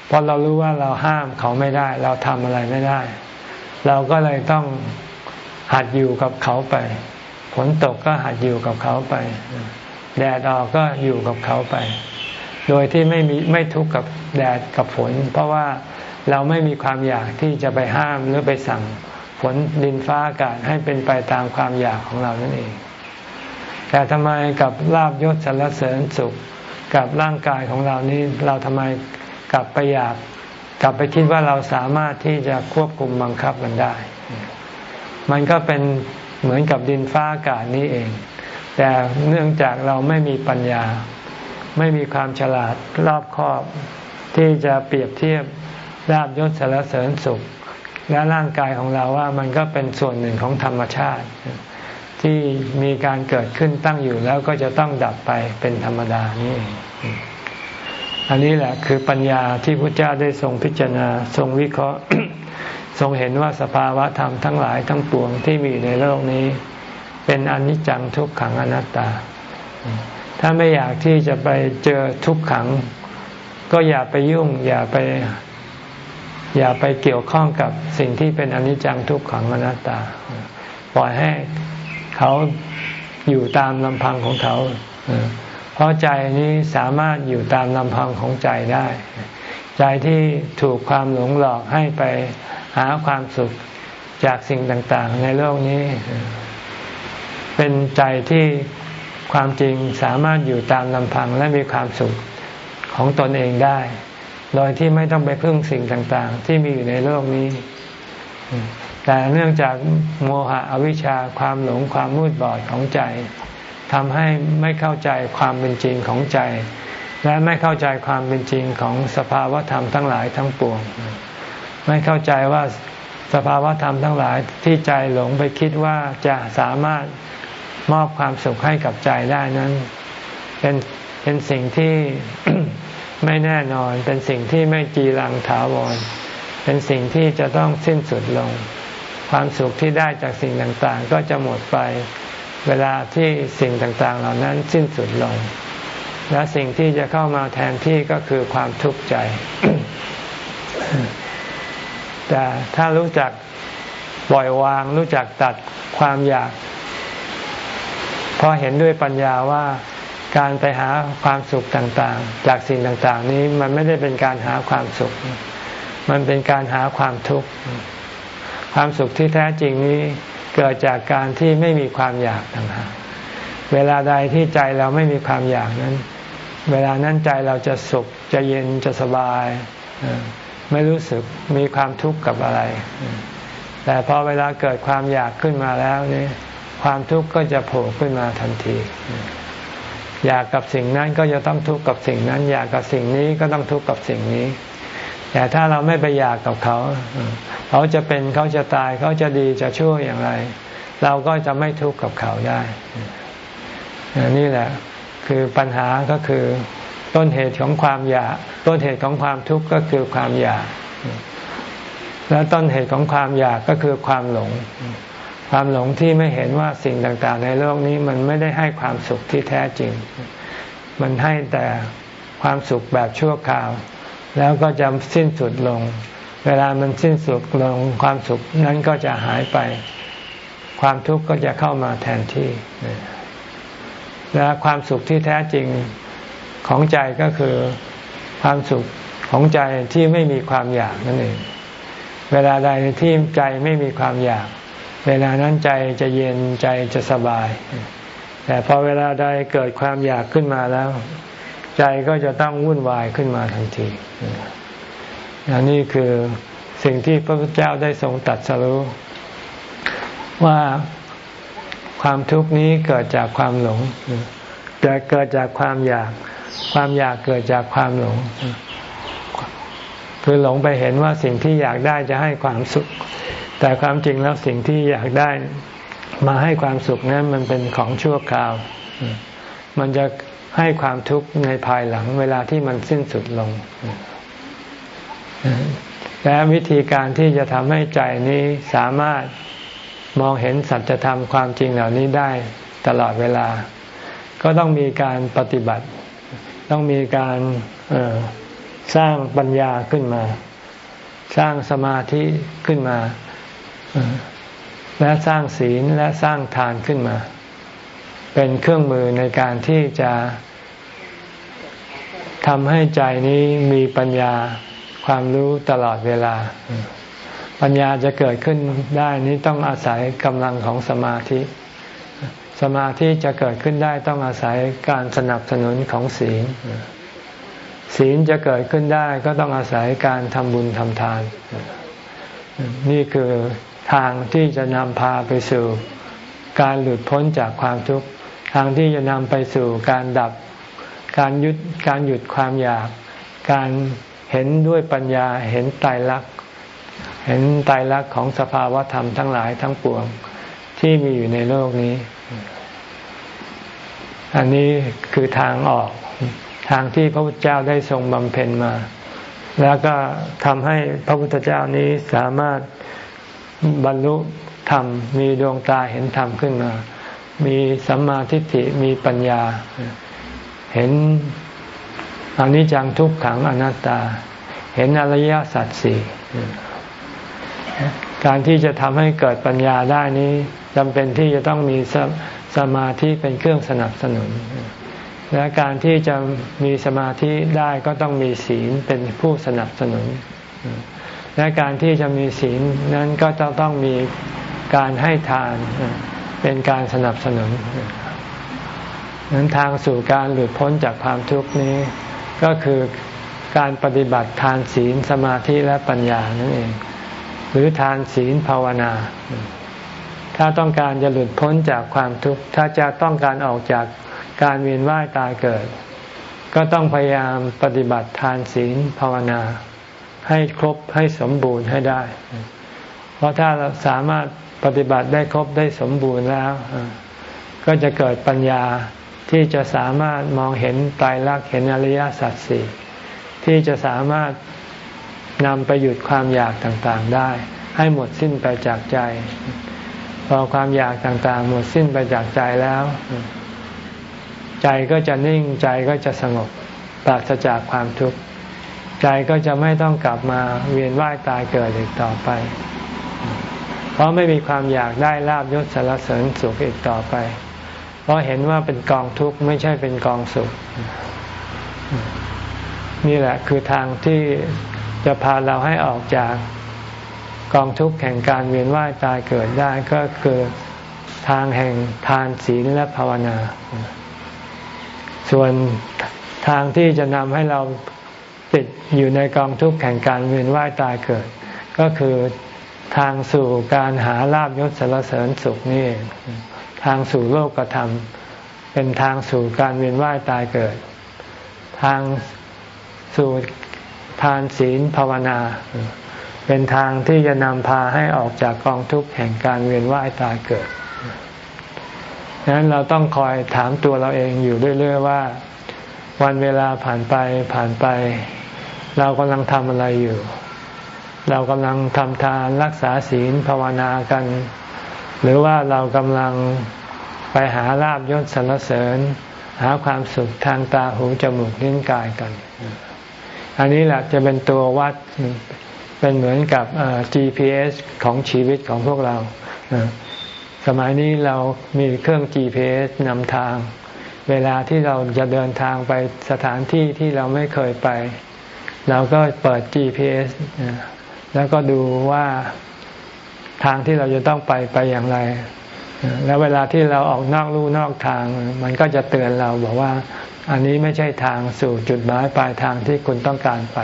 เพราะเรารู้ว่าเราห้ามเขาไม่ได้ เราทำอะไรไม่ได้ เราก็เลยต้องหัดอยู่กับเขาไปฝนตกก็หัดอยู่กับเขาไป แดดออกก็อยู่กับเขาไป โดยที่ไม่มีไม่ทุกข์กับแดดกับฝน เพราะว่า เราไม่มีความอยากที่จะไปห้ามหรือไปสั่งฝนดินฟ้าอากาศให้เป็นไปตามความอยากของเรานั่นเอง แต่ทำไมกับลาบยศสรรเสริญสุขกับร่างกายของเรานี้เราทำไมกลับไปอยาก กลับไปคิดว่าเราสามารถที่จะควบคุมบังคับมันได้ มันก็เป็นเหมือนกับดินฟ้าอากาศนี้เอง แต่เนื่องจากเราไม่มีปัญญา ไม่มีความฉลาดรอบคอบที่จะเปรียบเทียบ ลาบยศสารเสริญสุข และร่างกายของเราว่ามันก็เป็นส่วนหนึ่งของธรรมชาติ ที่มีการเกิดขึ้นตั้งอยู่แล้วก็จะต้องดับไปเป็นธรรมดานี่อันนี้แหละคือปัญญาที่พระเจ้าได้ทรงพิจารณาทรงวิเคราะห์ ทรงเห็นว่าสภาวะธรรมทั้งหลายทั้งปวงที่มีในโลกนี้ เป็นอนิจจังทุกขังอนัตตา ถ้าไม่อยากที่จะไปเจอทุกขัง ก็อย่าไปยุ่ง อย่าไป อย่าไปเกี่ยวข้องกับสิ่งที่เป็นอนิจจังทุกขังอนัตตา ปล่อยให้เขาอยู่ตามลำพังของเขา เพราะใจนี้สามารถอยู่ตามลำพังของใจได้ ใจที่ถูกความหลงหลอกให้ไปหาความสุขจากสิ่งต่างๆ ในโลกนี้ เป็นใจที่ความจริงสามารถอยู่ตามลำพังและมีความสุขของตนเองได้ โดยที่ไม่ต้องไปพึ่งสิ่งต่างๆ ที่มีอยู่ในโลกนี้ แต่เนื่องจากโมหะอวิชชาความหลงความมืดบอดของใจทำให้ไม่เข้าใจความเป็นจริงของใจ และไม่เข้าใจความเป็นจริงของสภาวธรรมทั้งหลายทั้งปวง ไม่เข้าใจว่าสภาวธรรมทั้งหลายที่ใจหลงไปคิดว่าจะสามารถมอบความสุขให้กับใจได้นั้น เป็นเป็นสิ่งที่ ไม่แน่นอนเป็นสิ่งที่ไม่จีรังถาวร เป็นสิ่งที่จะต้องสิ้นสุดลง ความสุขที่ได้จากสิ่งต่างๆ ก็จะหมดไปเวลาที่สิ่งต่างๆ เหล่านั้นสิ้นสุดลง และสิ่งที่จะเข้ามาแทนที่ก็คือความทุกข์ใจ แต่ถ้ารู้จักปล่อยวางรู้จักตัดความอยากพอเห็นด้วยปัญญาว่า การไปหาความสุขต่างๆ จากสิ่งต่างๆ นี้มันไม่ได้เป็นการหาความสุข มันเป็นการหาความทุกข์ ความสุขที่แท้จริงนี้เกิดจากการที่ไม่มีความอยากต่างหากเวลาใดที่ใจเราไม่มีความอยากนั้น เวลานั้นใจเราจะสุขจะเย็นจะสบาย ไม่รู้สึกมีความทุกข์กับอะไร แต่พอเวลาเกิดความอยากขึ้นมาแล้วนี่ความทุกข์ก็จะโผล่ขึ้นมาทันที อยากกับสิ่งนั้นก็จะต้องทุกข์กับสิ่งนั้น อยากกับสิ่งนี้ก็ต้องทุกข์กับสิ่งนี้ แต่ถ้าเราไม่ไปอยากกับเขา เขาจะเป็นเขาจะตายเขาจะดีจะชั่วอย่างไร เราก็จะไม่ทุกข์กับเขาได้นี่แหละ คือปัญหาก็คือต้นเหตุของความอยาก ต้นเหตุของความทุกข์ก็คือความอยาก และต้นเหตุของความอยากก็คือความหลง ความหลงที่ไม่เห็นว่าสิ่งต่างๆ ในโลกนี้มันไม่ได้ให้ความสุขที่แท้จริง มันให้แต่ความสุขแบบชั่วคราว แล้วก็จะสิ้นสุดลง เวลามันสิ้นสุดลงความสุขนั้นก็จะหายไป ความทุกข์ก็จะเข้ามาแทนที่และความสุขที่แท้จริงของใจก็คือความสุขของใจที่ไม่มีความอยากนั่นเอง เวลาใดที่ใจไม่มีความอยาก เวลานั้นใจจะเย็นใจจะสบาย แต่พอเวลาใดเกิดความอยากขึ้นมาแล้ว ใจก็จะต้องวุ่นวายขึ้นมาทันทีอันนี่คือสิ่งที่พระพุทธเจ้าได้ทรงตัดสรู้ว่าความทุกข์นี้เกิดจากความหลงจะเกิดจากความอยาก ความอยากเกิดจากความหลง คือหลงไปเห็นว่าสิ่งที่อยากได้จะให้ความสุข แต่ความจริงแล้วสิ่งที่อยากได้มาให้ความสุขนั้นมันเป็นของชั่วคราว มันจะให้ความทุกข์ในภายหลังเวลาที่มันสิ้นสุดลง และวิธีการที่จะทำให้ใจนี้สามารถมองเห็นสัจธรรมความจริงเหล่านี้ได้ตลอดเวลา ก็ต้องมีการปฏิบัติ ต้องมีการสร้างปัญญาขึ้นมา สร้างสมาธิขึ้นมา และสร้างศีลและสร้างทานขึ้นมา เป็นเครื่องมือในการที่จะทำให้ใจนี้มีปัญญาความรู้ตลอดเวลา ปัญญาจะเกิดขึ้นได้นี้ต้องอาศัยกำลังของสมาธิ สมาธิจะเกิดขึ้นได้ต้องอาศัยการสนับสนุนของศีล ศีลจะเกิดขึ้นได้ก็ต้องอาศัยการทำบุญทำทาน นี่คือ ทางที่จะนำพาไปสู่การหลุดพ้นจากความทุกข์ทางที่จะนำไปสู่การดับการยุดการหยุดความอยาก การเห็นด้วยปัญญาเห็นตายรักเห็นตายรักของสภาวธรรมทั้งหลายทั้งปวงที่มีอยู่ในโลกนี้ อันนี้คือทางออกทางที่พระพุทธเจ้าได้ทรงบำเพ็ญมา แล้วก็ทำให้พระพุทธเจ้านี้สามารถ บรรลุธรรม มีดวงตาเห็นธรรมขึ้นมา มีสัมมาทิฏฐิมีปัญญา เห็นอนิจจังทุกขังอนัตตา เห็นอริยสัจสี่การที่จะทำให้เกิดปัญญาได้นี้จำเป็นที่จะต้องมีสสมาธิเป็นเครื่องสนับสนุน และการที่จะมีสมาธิได้ก็ต้องมีศีลเป็นผู้สนับสนุน และการที่จะมีศีลนั้นก็จะต้องมีการให้ทานเป็นการสนับสนุนนั้นทางสู่การหลุดพ้นจากความทุกข์นี้ ก็คือการปฏิบัติทานศีลสมาธิและปัญญานั่นเอง หรือทานศีลภาวนา ถ้าต้องการจะหลุดพ้นจากความทุกข์ ถ้าจะต้องการออกจากการเวียนว่ายตายเกิด ก็ต้องพยายามปฏิบัติทานศีลภาวนา ให้ครบให้สมบูรณ์ให้ได้ เพราะถ้าเราสามารถปฏิบัติได้ครบได้สมบูรณ์แล้ว ก็จะเกิดปัญญาที่จะสามารถมองเห็นตายรักเห็นอริยสัจสี่ที่จะสามารถนำไปหยุดความอยากต่างๆได้ ให้หมดสิ้นไปจากใจ พอความอยากต่างๆ หมดสิ้นไปจากใจแล้ว ใจก็จะนิ่งใจก็จะสงบปราศจากความทุกข์ ใจก็จะไม่ต้องกลับมาเวียนว่ายตายเกิดอีกต่อไป เพราะไม่มีความอยากได้ลาบยศสารเสริญสุขอีกต่อไป เพราะเห็นว่าเป็นกองทุกข์ไม่ใช่เป็นกองสุข นี่แหละคือทางที่จะพาเราให้ออกจากกองทุกข์แห่งการเวียนว่ายตายเกิดได้ก็คือทางแห่งทานศีลและภาวนา ส่วนทางที่จะนำให้เรา ติดอยู่ในกองทุกข์แห่งการเวียนว่ายตายเกิด ก็คือทางสู่การหาลาบยศสารเสริญสุขนี่ทางสู่โลกธรรม เป็นทางสู่การเวียนว่ายตายเกิด ทางสู่ทานศีลภาวนา เป็นทางที่จะนำพาให้ออกจากกองทุกข์แห่งการเวียนว่ายตายเกิดดังนั้นเราต้องคอยถามตัวเราเองอยู่เรื่อยๆว่า วันเวลาผ่านไปผ่านไป เรากำลังทำอะไรอยู่ เรากำลังทำทานรักษาศีลภาวนากัน หรือว่าเรากำลังไปหาลาบยศสรรเสริญ หาความสุขทางตาหูจมูกลิ้นกายกัน อันนี้แหละจะเป็นตัววัดเป็นเหมือนกับ GPS ของชีวิตของพวกเรา สมัยนี้เรามีเครื่อง GPS นำทาง เวลาที่เราจะเดินทางไปสถานที่ที่เราไม่เคยไป เราก็เปิด GPS แล้วก็ดูว่าทางที่เราจะต้องไปไปอย่างไร แล้วเวลาที่เราออกนอกลู่นอกทาง มันก็จะเตือนเราบอกว่า อันนี้ไม่ใช่ทางสู่จุดหมายปลายทางที่คุณต้องการไป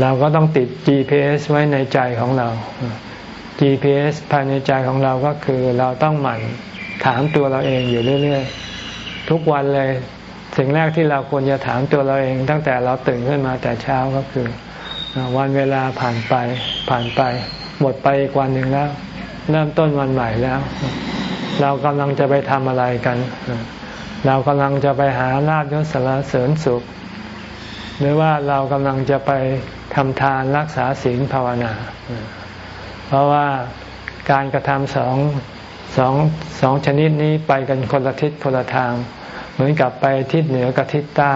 เราก็ต้องติด GPS ไว้ในใจของเรา GPS ภายในใจของเราก็คือเราต้องหมั่นถามตัวเราเองอยู่เรื่อย ๆ ทุกวันเลย สิ่งแรกที่เราควรจะถามตัวเราเอง ตั้งแต่เราตื่นขึ้นมาแต่เช้าก็คือ วันเวลาผ่านไปผ่านไป หมดไปอีกวันหนึ่งแล้ว เริ่มต้นวันใหม่แล้ว เรากำลังจะไปทำอะไรกัน เรากำลังจะไปหาลาบยศสารเสริญสุข หรือว่าเรากำลังจะไปทำทานรักษาศีลภาวนา เพราะว่าการกระทำสองสองสองชนิดนี้ไปกันคนละทิศคนละทาง เหมือนกับไปทิศเหนือกับทิศใต้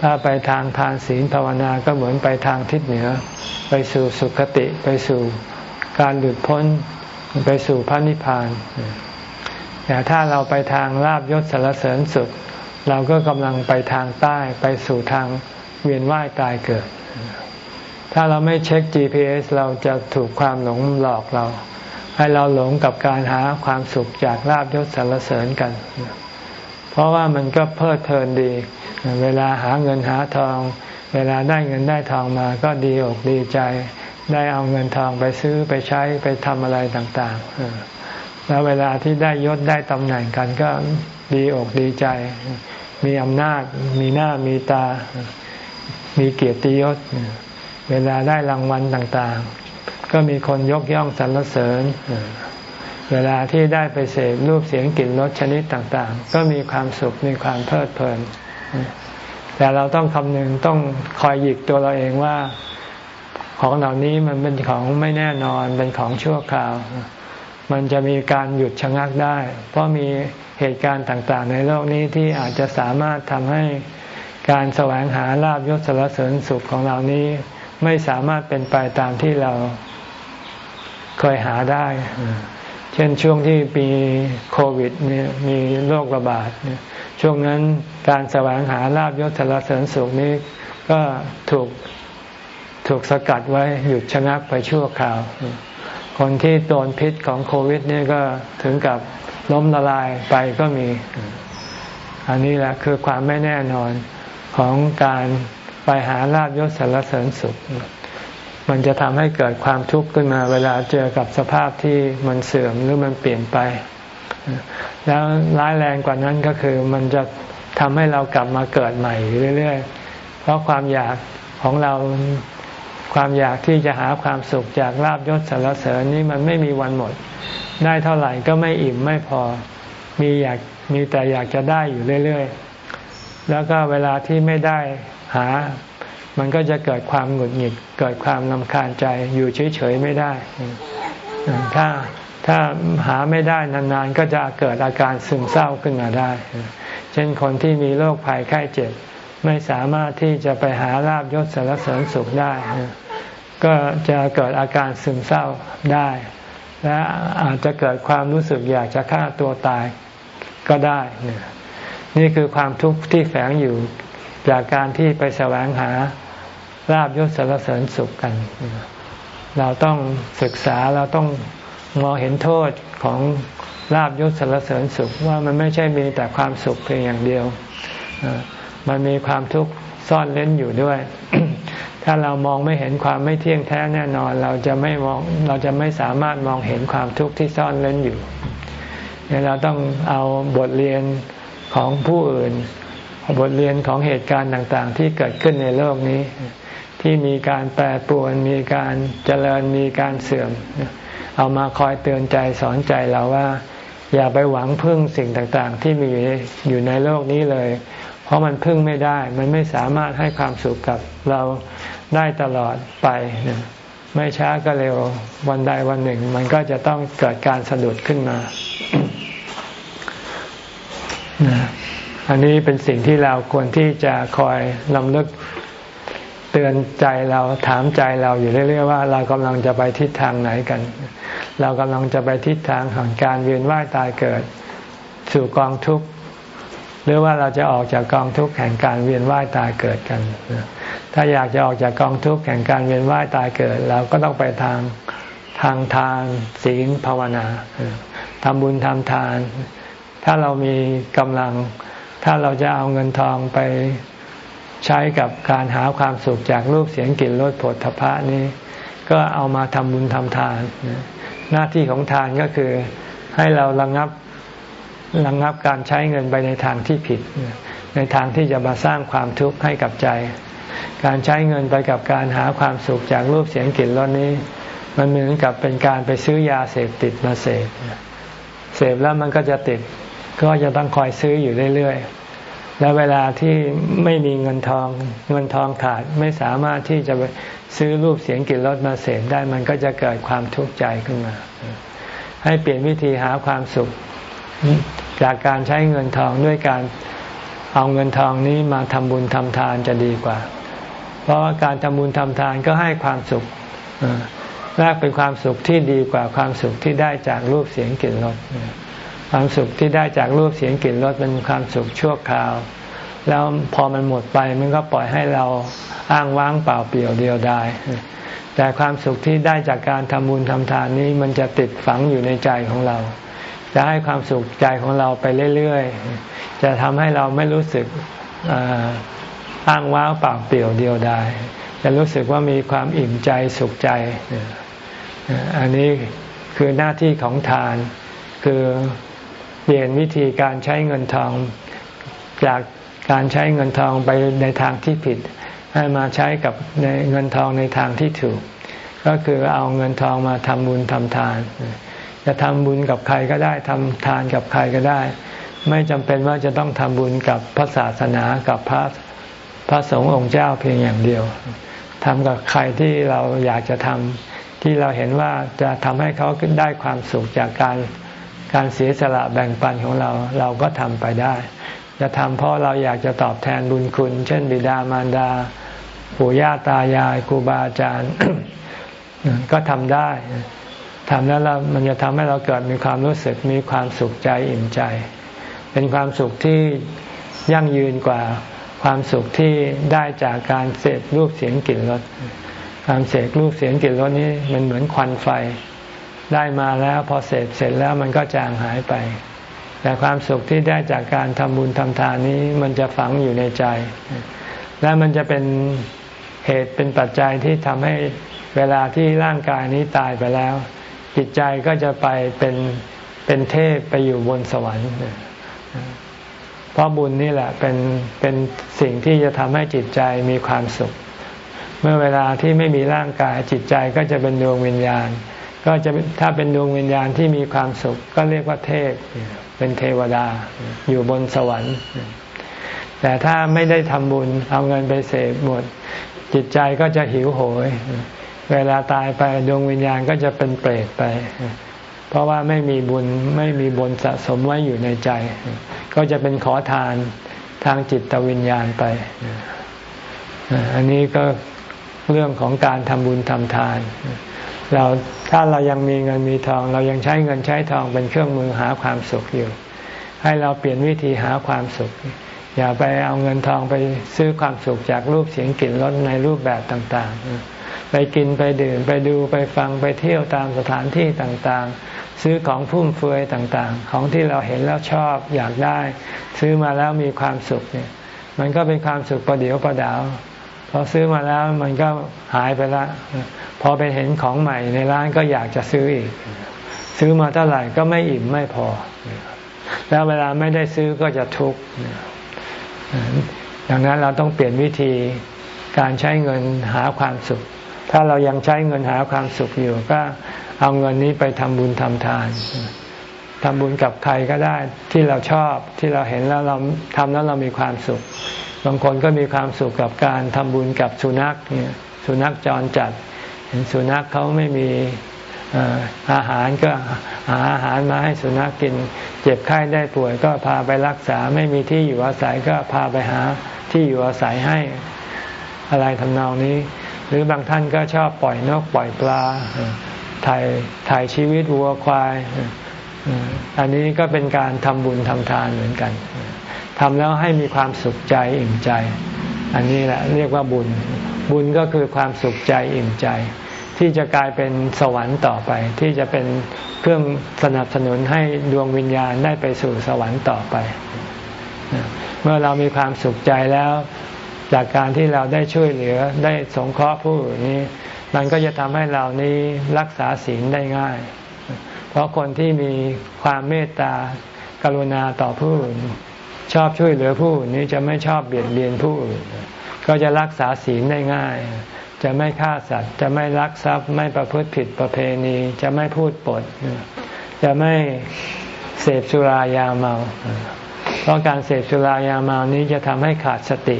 ถ้าไปทางทานศีลภาวนาก็เหมือนไปทางทิศเหนือ ไปสู่สุคติไปสู่การหลุดพ้นไปสู่พระนิพพานแต่ถ้าเราไปทางลาบยศสารเสริญสุข เราก็กำลังไปทางใต้ไปสู่ทางเวียนว่ายตายเกิด ถ้าเราไม่เช็ค GPS เราจะถูกความหลงหลอกเรา ให้เราหลงกับการหาความสุขจากลาบยศสารเสริญกัน เพราะว่ามันก็เพลิดเพลินดี เวลาหาเงินหาทอง เวลาได้เงินได้ทองมาก็ดีอกดีใจ ได้เอาเงินทองไปซื้อไปใช้ไปทำอะไรต่างๆ แล้วเวลาที่ได้ยศได้ตำแหน่งกันก็ดีอกดีใจ มีอำนาจ มีหน้ามีตา มีเกียรติยศ เวลาได้รางวัลต่างๆ ก็มีคนยกย่องสรรเสริญ เวลาที่ได้ไปเสพรูปเสียงกลิ่นรสชนิดต่างๆ ก็มีความสุขมีความเพลิดเพลิน แต่เราต้องคำนึงต้องคอยหยิกตัวเราเองว่าของเหล่านี้มันเป็นของไม่แน่นอนเป็นของชั่วคราว มันจะมีการหยุดชะงักได้ เพราะมีเหตุการณ์ต่างๆ ในโลกนี้ที่อาจจะสามารถทำให้การแสวงหาลาบยศสารเสริญสุขของเรานี้ไม่สามารถเป็นไปตามที่เราเคยหาได้ เช่นช่วงที่มีโควิดเนี่ยมีโรคระบาดเนี่ยช่วงนั้นการแสวงหาลาบยศสารเสริญสุขนี้ก็ถูกถูกสกัดไว้หยุดชะงักไปชั่วคราว คนที่โดนพิษของโควิดนี่ก็ถึงกับล้มละลายไปก็มี อันนี้แหละคือความไม่แน่นอนของการไปหาลาบยศสรรเสริญสุข มันจะทำให้เกิดความทุกข์ขึ้นมา เวลาเจอกับสภาพที่มันเสื่อมหรือมันเปลี่ยนไป แล้วร้ายแรงกว่านั้นก็คือมันจะทำให้เรากลับมาเกิดใหม่เรื่อยๆ เพราะความอยากของเราความอยากที่จะหาความสุขจากลาบยศสรรเสริญนี้มันไม่มีวันหมด ได้เท่าไหร่ก็ไม่อิ่มไม่พอ มีอยากมีแต่อยากจะได้อยู่เรื่อยๆ แล้วก็เวลาที่ไม่ได้หา มันก็จะเกิดความหงุดหงิด เกิดความลำคาญใจอยู่เฉยๆไม่ได้ ถ้าถ้าหาไม่ได้นานๆ ก็จะเกิดอาการซึมเศร้าขึ้นมาได้ เช่นคนที่มีโรคภัยไข้เจ็บ ไม่สามารถที่จะไปหาลาบยศสารเสริญสุขได้ ก็จะเกิดอาการซึมเศร้าได้ และอาจจะเกิดความรู้สึกอยากจะฆ่าตัวตายก็ได้ นี่คือความทุกข์ที่แฝงอยู่จากการที่ไปแสวงหา ลาบยศสารเสริญสุขกัน เราต้องศึกษาเราต้องมองเห็นโทษของลาบยศสารเสริญสุขว่ามันไม่ใช่มีแต่ความสุขเพียงอย่างเดียว มันมีความทุกข์ซ่อนเล้นอยู่ด้วย ถ้าเรามองไม่เห็นความไม่เที่ยงแท้แน่นอน เราจะไม่มองเราจะไม่สามารถมองเห็นความทุกข์ที่ซ่อนเล่นอยู่เนี่ยเราต้องเอาบทเรียนของผู้อื่น บทเรียนของเหตุการณ์ต่างๆ ที่เกิดขึ้นในโลกนี้ ที่มีการแปรปรวนมีการเจริญมีการเสื่อม เอามาคอยเตือนใจสอนใจเราว่า อย่าไปหวังพึ่งสิ่งต่างๆ ที่มีอยู่ในโลกนี้เลย เพราะมันพึ่งไม่ได้ มันไม่สามารถให้ความสุขกับเราได้ตลอดไป ไม่ช้าก็เร็ววันใดวันหนึ่ง มันก็จะต้องเกิดการสะดุดขึ้นมาอันนี้เป็นสิ่งที่เราควรที่จะคอยลำลึก เตือนใจเราถามใจเราอยู่เรื่อยๆว่า เรากำลังจะไปทิศทางไหนกัน เรากำลังจะไปทิศทางของการเวียนว่ายตายเกิด สู่กองทุกข์หรือว่าเราจะออกจากกองทุกข์แห่งการเวียนว่ายตายเกิดกัน ถ้าอยากจะออกจากกองทุกข์แห่งการเวียนว่ายตายเกิด เราก็ต้องไปทางทางทานศีลภาวนาทำบุญทำทาน ถ้าเรามีกำลัง ถ้าเราจะเอาเงินทองไป ใช้กับการหาความสุขจากรูปเสียงกลิ่นรสผลทพะนี้ ก็เอามาทำบุญทำทาน หน้าที่ของทานก็คือให้เราระงับระงับการใช้เงินไปในทางที่ผิด ในทางที่จะมาสร้างความทุกข์ให้กับใจ การใช้เงินไปกับการหาความสุขจากรูปเสียงกลิ่นรสนี้ มันเหมือนกับเป็นการไปซื้อยาเสพติดมาเสพเสพแล้วมันก็จะติดก็จะต้องคอยซื้ออยู่เรื่อยๆ แล้วเวลาที่ไม่มีเงินทองเงินทองขาดไม่สามารถที่จะซื้อรูปเสียงกลิ่นรสมาเสพได้มันก็จะเกิดความทุกข์ใจขึ้นมา ให้เปลี่ยนวิธีหาความสุข จากการใช้เงินทองด้วยการเอาเงินทองนี้มาทำบุญทำทานจะดีกว่า เพราะว่าการทำบุญทำทานก็ให้ความสุขแรกเป็นความสุขที่ดีกว่าความสุขที่ได้จากรูปเสียงกลิ่นรส ความสุขที่ได้จากรูปเสียงกลิ่นรสเป็นความสุขชั่วคราว แล้วพอมันหมดไปมันก็ปล่อยให้เราอ้างว้างเปล่าเปลี่ยวเดียวดายแต่ความสุขที่ได้จากการทำบุญทำทานนี้มันจะติดฝังอยู่ในใจของเรา จะให้ความสุขใจของเราไปเรื่อยๆ จะทำให้เราไม่รู้สึกอ้างว้างเปล่าเปลี่ยวเดียวดายจะรู้สึกว่ามีความอิ่มใจสุขใจ อันนี้คือหน้าที่ของทานคือ เปลี่ยนวิธีการใช้เงินทอง จากการใช้เงินทองไปในทางที่ผิด ให้มาใช้กับในเงินทองในทางที่ถูก ก็คือเอาเงินทองมาทำบุญทำทาน จะทำบุญกับใครก็ได้ทำทานกับใครก็ได้ ไม่จำเป็นว่าจะต้องทำบุญกับพระศาสนากับพระพระสงฆ์องค์เจ้าเพียงอย่างเดียวทำกับใครที่เราอยากจะทำที่เราเห็นว่าจะทำให้เขาได้ความสุขจากการ การเสียสละแบ่งปันของเราเราก็ทำไปได้ จะทำเพราะเราอยากจะตอบแทนบุญคุณ เช่น บิดามารดาปู่ย่าตายายครูบาอาจารย์ ก็ทำได้ทำแล้วเรามันจะทำให้เราเกิดมีความรู้สึกมีความสุขใจอิ่มใจ เป็นความสุขที่ยั่งยืนกว่าความสุขที่ได้จากการเสพรูปเสียงกลิ่นรสการเสพรูปเสียงกลิ่นรสนี้มันเหมือนควันไฟ ได้มาแล้วพอเสพเสร็จแล้วมันก็จางหายไป แต่ความสุขที่ได้จากการทำบุญทำทานนี้มันจะฝังอยู่ในใจ แล้วมันจะเป็นเหตุเป็นปัจจัยที่ทำให้เวลาที่ร่างกายนี้ตายไปแล้ว จิตใจก็จะไปเป็นเป็นเทพไปอยู่บนสวรรค์เพราะบุญนี่แหละเป็นเป็นสิ่งที่จะทำให้จิตใจมีความสุข เมื่อเวลาที่ไม่มีร่างกายจิตใจก็จะเป็นดวงวิญญาณ ก็จะถ้าเป็นดวงวิญญาณที่มีความสุข ก็เรียกว่าเทพ เป็นเทวดาอยู่บนสวรรค์ แต่ถ้าไม่ได้ทำบุญเอาเงินไปเสพหมด จิตใจก็จะหิวโหย เวลาตายไปดวงวิญญาณก็จะเป็นเปรตไป เพราะว่าไม่มีบุญไม่มีบุญสะสมไว้อยู่ในใจ ก็จะเป็นขอทานทางจิตวิญญาณไป อันนี้ก็เรื่องของการทำบุญทำทาน เรา ถ้าเรายังมีเงินมีทอง เรายังใช้เงินใช้ทองเป็นเครื่องมือหาความสุขอยู่ ให้เราเปลี่ยนวิธีหาความสุข อย่าไปเอาเงินทองไปซื้อความสุขจากรูปเสียงกลิ่นรสในรูปแบบต่าง ๆ ไปกินไปดื่มไปดูไปฟังไปเที่ยวตามสถานที่ต่างๆ ซื้อของฟุ่มเฟือยต่างๆ ของที่เราเห็นแล้วชอบอยากได้ ซื้อมาแล้วมีความสุขเนี่ยมันก็เป็นความสุขประเดียวประดาว พอซื้อมาแล้วมันก็หายไปล้วพอไปเห็นของใหม่ในร้านก็อยากจะซื้ออีก ซื้อมาเท่าไหร่ก็ไม่อิ่มไม่พอ แล้วเวลาไม่ได้ซื้อก็จะทุกข์ดังนั้นเราต้องเปลี่ยนวิธีการใช้เงินหาความสุข ถ้าเรายังใช้เงินหาความสุขอยู่ก็เอาเงินนี้ไปทำบุญทำทานทำบุญกับใครก็ได้ที่เราชอบที่เราเห็นแล้วเราทำแล้วเรามีความสุข บางคนก็มีความสุขกับการทำบุญกับสุนัขเนี่ยสุนัขจรจัด เห็นสุนัขเขาไม่มีอาหารก็หาอาหารมาให้สุนัขกิน เจ็บไข้ได้ป่วยก็พาไปรักษาไม่มีที่อยู่อาศัยก็พาไปหาที่อยู่อาศัยให้อะไรทำนองนี้ หรือบางท่านก็ชอบปล่อยนกปล่อยปลาถ่ายถ่ายชีวิตวัวควาย อันนี้ก็เป็นการทำบุญทำทานเหมือนกัน ทำแล้วให้มีความสุขใจอิ่มใจ อันนี้แหละเรียกว่าบุญ บุญก็คือความสุขใจอิ่มใจ ที่จะกลายเป็นสวรรค์ต่อไป ที่จะเป็นเครื่องสนับสนุนให้ดวงวิญญาณได้ไปสู่สวรรค์ต่อไป เมื่อเรามีความสุขใจแล้ว จากการที่เราได้ช่วยเหลือได้สงเคราะห์ผู้อื่นนี้ มันก็จะทำให้เรานี้รักษาศีลได้ง่าย เพราะคนที่มีความเมตตากรุณาต่อผู้อื่น ชอบช่วยเหลือผู้อื่นนี้จะไม่ชอบเบียดเบียนผู้อื่น ก็จะรักษาศีลได้ง่าย จะไม่ฆ่าสัตว์ จะไม่ลักทรัพย์ ไม่ประพฤติผิดประเพณี จะไม่พูดปด จะไม่เสพสุรายาเมา เพราะการเสพสุรายาเมานี้จะทำให้ขาดสติ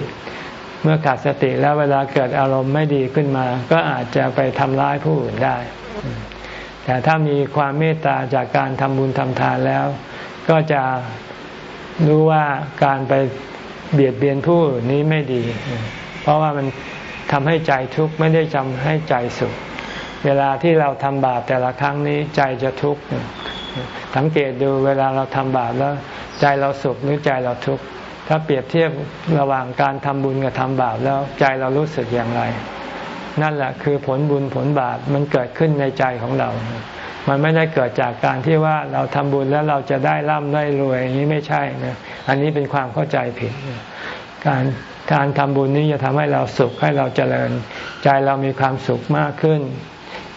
เมื่อขาดสติแล้วเวลาเกิดอารมณ์ไม่ดีขึ้นมา ก็อาจจะไปทำร้ายผู้อื่นได้ แต่ถ้ามีความเมตตาจากการทำบุญทำทานแล้ว ก็จะ รู้ว่าการไปเบียดเบียนผู้นี้ไม่ดี เพราะว่ามันทำให้ใจทุกข์ไม่ได้ทำให้ใจสุข เวลาที่เราทำบาปแต่ละครั้งนี้ใจจะทุกข์สังเกตดูเวลาเราทำบาปแล้ว ใจเราสุขหรือใจเราทุกข์ถ้าเปรียบเทียบระหว่างการทำบุญกับทำบาปแล้วใจเรารู้สึกอย่างไร นั่นแหละคือผลบุญผลบาปมันเกิดขึ้นในใจของเรา มันไม่ได้เกิดจากการที่ว่าเราทำบุญแล้วเราจะได้ร่ำได้รวยอย่างนี้ไม่ใช่นะอันนี้เป็นความเข้าใจผิด การการทำบุญนี้จะทำให้เราสุขให้เราเจริญ ใจเรามีความสุขมากขึ้น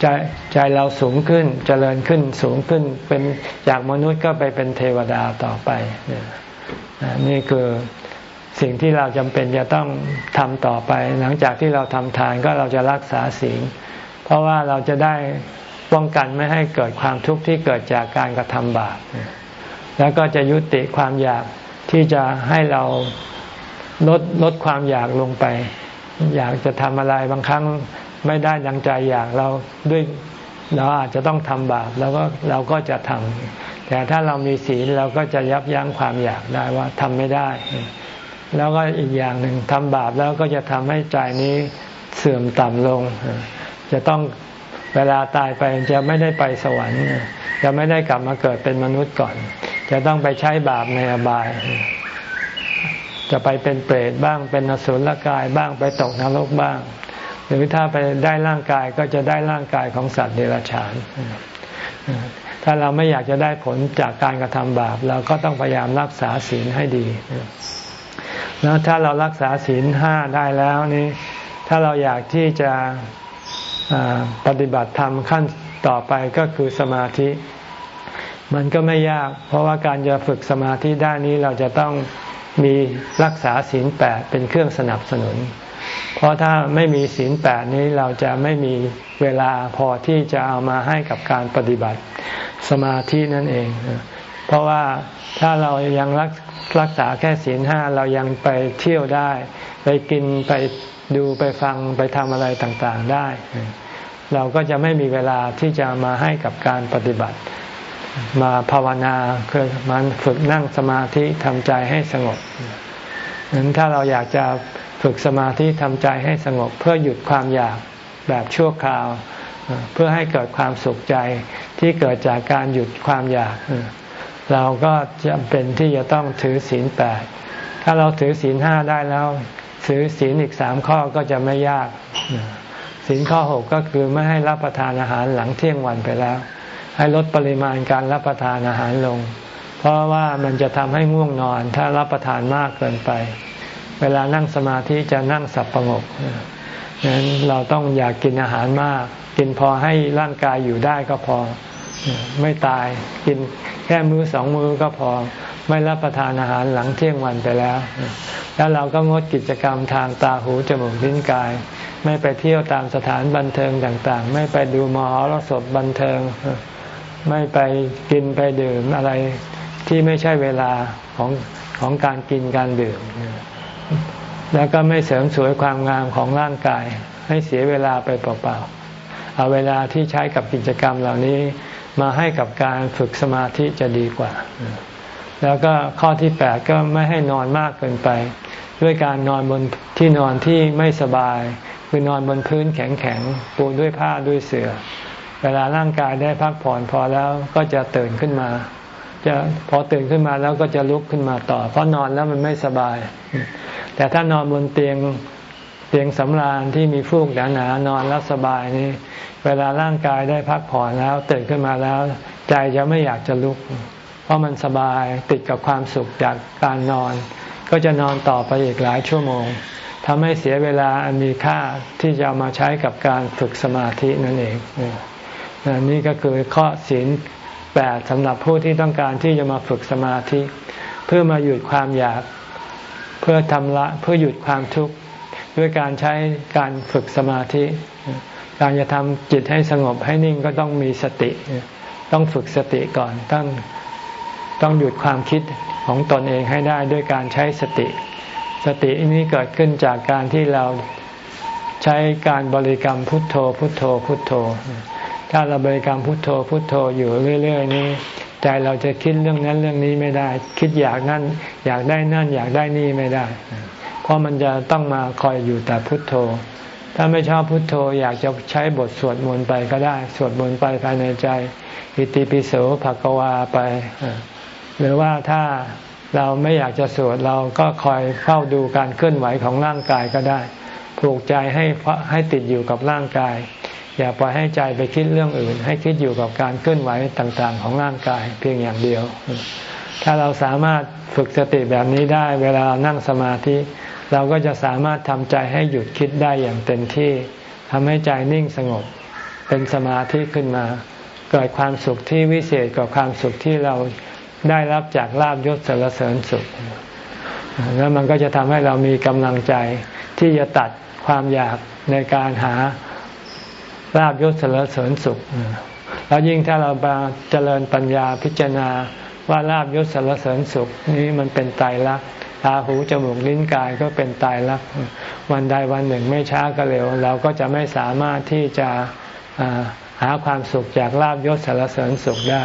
ใจใจเราสูงขึ้นเจริญขึ้นสูงขึ้นเป็นจากมนุษย์ก็ไปเป็นเทวดาต่อไปนี่คือสิ่งที่เราจำเป็นจะต้องทำต่อไป หลังจากที่เราทำทานก็เราจะรักษาศีลเพราะว่าเราจะได้ ป้องกันไม่ให้เกิดความทุกข์ที่เกิดจากการกระทำบาปแล้วก็จะยุติความอยากที่จะให้เราลดลดความอยากลงไป อยากจะทำอะไรบางครั้งไม่ได้ดังใจอยากเราด้วยเราอาจจะต้องทำบาปแล้วก็เราก็จะทำแต่ถ้าเรามีศีลเราก็จะยับยั้งความอยากได้ว่าทำไม่ได้ แล้วก็อีกอย่างหนึ่งทำบาปแล้วก็จะทำให้ใจนี้เสื่อมต่ำลง จะต้อง เวลาตายไปจะไม่ได้ไปสวรรค์ จะไม่ได้กลับมาเกิดเป็นมนุษย์ก่อน จะต้องไปใช้บาปในอบาย จะไปเป็นเปรตบ้างเป็นนสุลกายบ้างไปตกนรกบ้าง หรือถ้าไปได้ร่างกายก็จะได้ร่างกายของสัตว์เดรัจฉาน ถ้าเราไม่อยากจะได้ผลจากการกระทำบาป เราก็ต้องพยายามรักษาศีลให้ดีแล้วถ้าเรารักษาศีลห้าได้แล้วนี่ถ้าเราอยากที่จะ ปฏิบัติธรรมขั้นต่อไปก็คือสมาธิ มันก็ไม่ยาก เพราะว่าการจะฝึกสมาธิได้นี้เราจะต้องมีรักษาศีลแปดเป็นเครื่องสนับสนุน เพราะถ้าไม่มีศีลแปดนี้เราจะไม่มีเวลาพอที่จะเอามาให้กับการปฏิบัติสมาธินั่นเอง เพราะว่าถ้าเรายังรักรักษาแค่ศีลห้าเรายังไปเที่ยวได้ ไปกินไป ดูไปฟังไปทำอะไรต่างๆได้ เราก็จะไม่มีเวลาที่จะมาให้กับการปฏิบัติ มาภาวนาคือมันฝึกนั่งสมาธิทำใจให้สงบนั้นถ้าเราอยากจะฝึกสมาธิทำใจให้สงบ เพื่อหยุดความอยากแบบชั่วคราว เพื่อให้เกิดความสุขใจที่เกิดจากการหยุดความอยาก เราก็จำเป็นที่จะต้องถือศีลแปดถ้าเราถือศีลห้าได้แล้ว ถือศีลอีกสามข้อก็จะไม่ยากศีลข้อหกก็คือไม่ให้รับประทานอาหารหลังเที่ยงวันไปแล้ว ให้ลดปริมาณการรับประทานอาหารลง เพราะว่ามันจะทำให้ง่วงนอน ถ้ารับประทานมากเกินไป เวลานั่งสมาธิจะนั่งสับประงกดังนั้นเราต้องอยากกินอาหารมาก กินพอให้ร่างกายอยู่ได้ก็พอ ไม่ตายกินแค่มือสองมือก็พอ ไม่รับประทานอาหารหลังเที่ยงวันไปแล้ว แล้วเราก็งดกิจกรรมทางตาหูจมูกลิ้นกาย ไม่ไปเที่ยวตามสถานบันเทิงต่างๆ ไม่ไปดูมหรสพบันเทิง ไม่ไปกินไปดื่มอะไรที่ไม่ใช่เวลาของของการกินการดื่ม แล้วก็ไม่เสริมสวยความงามของร่างกาย ให้เสียเวลาไปเปล่าๆ เอาเวลาที่ใช้กับกิจกรรมเหล่านี้มาให้กับการฝึกสมาธิจะดีกว่า แล้วก็ข้อที่แปดก็ไม่ให้นอนมากเกินไป ด้วยการนอนบนที่นอนที่ไม่สบาย คือนอนบนพื้นแข็งๆปูด้วยผ้าด้วยเสือ่อ เวลาร่างกายได้พักผ่อนพอแล้วก็จะตื่นขึ้นมา จะพอตื่นขึ้นมาแล้วก็จะลุกขึ้นมาต่อ เพราะนอนแล้วมันไม่สบาย แต่ถ้านอนบนเตียงเตียงสำราญที่มีฟูกหนาๆนอนแล้วสบายนี่เวลาร่างกายได้พักผ่อนแล้วตื่นขึ้นมาแล้ว ใจจะไม่อยากจะลุก เพราะมันสบายติดกับความสุขจากการนอน ก็จะนอนต่อไปอีกหลายชั่วโมงทำให้เสียเวลาอันมีค่าที่จะมาใช้กับการฝึกสมาธินั่นเองนี่ก็คือข้อศีลแปดสำหรับผู้ที่ต้องการที่จะมาฝึกสมาธิ เพื่อมาหยุดความอยากเพื่อทำละเพื่อหยุดความทุกข์ด้วยการใช้การฝึกสมาธิ การจะทำจิตให้สงบให้นิ่งก็ต้องมีสติ ต้องฝึกสติก่อน ต้อง ต้องหยุดความคิดของตนเองให้ได้ด้วยการใช้สติ สตินี้เกิดขึ้นจากการที่เราใช้การบริกรรมพุทโธ พุทโธ พุทโธ ถ้าเราบริกรรมพุทโธ พุทโธอยู่เรื่อย ๆ นี้ ใจเราจะคิดเรื่องนั้นเรื่องนี้ไม่ได้ คิดอยากนั่นอยากได้นั่นอยากได้นี่ไม่ได้ เพราะมันจะต้องมาคอยอยู่แต่พุทโธ ถ้าไม่ชอบพุทโธอยากจะใช้บทสวดมนต์ไปก็ได้ สวดมนต์ไปภายในใจ อิติปิโสภะกวาไป หรือว่าถ้าเราไม่อยากจะสวดเราก็คอยเฝ้าดูการเคลื่อนไหวของร่างกายก็ได้ผูกใจให้ให้ติดอยู่กับร่างกาย อย่าปล่อยให้ใจไปคิดเรื่องอื่น ให้คิดอยู่กับการเคลื่อนไหวต่างๆ ของร่างกายเพียงอย่างเดียว ถ้าเราสามารถฝึกสติแบบนี้ได้ เวลานั่งสมาธิ เราก็จะสามารถทำใจให้หยุดคิดได้อย่างเต็มที่ทำให้ใจนิ่งสงบเป็นสมาธิขึ้นมา เกิดความสุขที่วิเศษกว่าความสุขที่เรา ได้รับจากลาบยศสารเสริญสุข แล้วมันก็จะทำให้เรามีกำลังใจที่จะตัดความอยากในการหาลาบยศสารเสริญสุข แล้วยิ่งถ้าเราเจริญปัญญาพิจารณาว่าลาบยศสารเสริญสุข นี้มันเป็นไตรลักษณ์ตาหูจมูกลิ้นกายก็เป็นตายรักวันใดวันหนึ่งไม่ช้าก็เร็ว เราก็จะไม่สามารถที่จะหาความสุขจากลาบยศสารเสริญสุขได้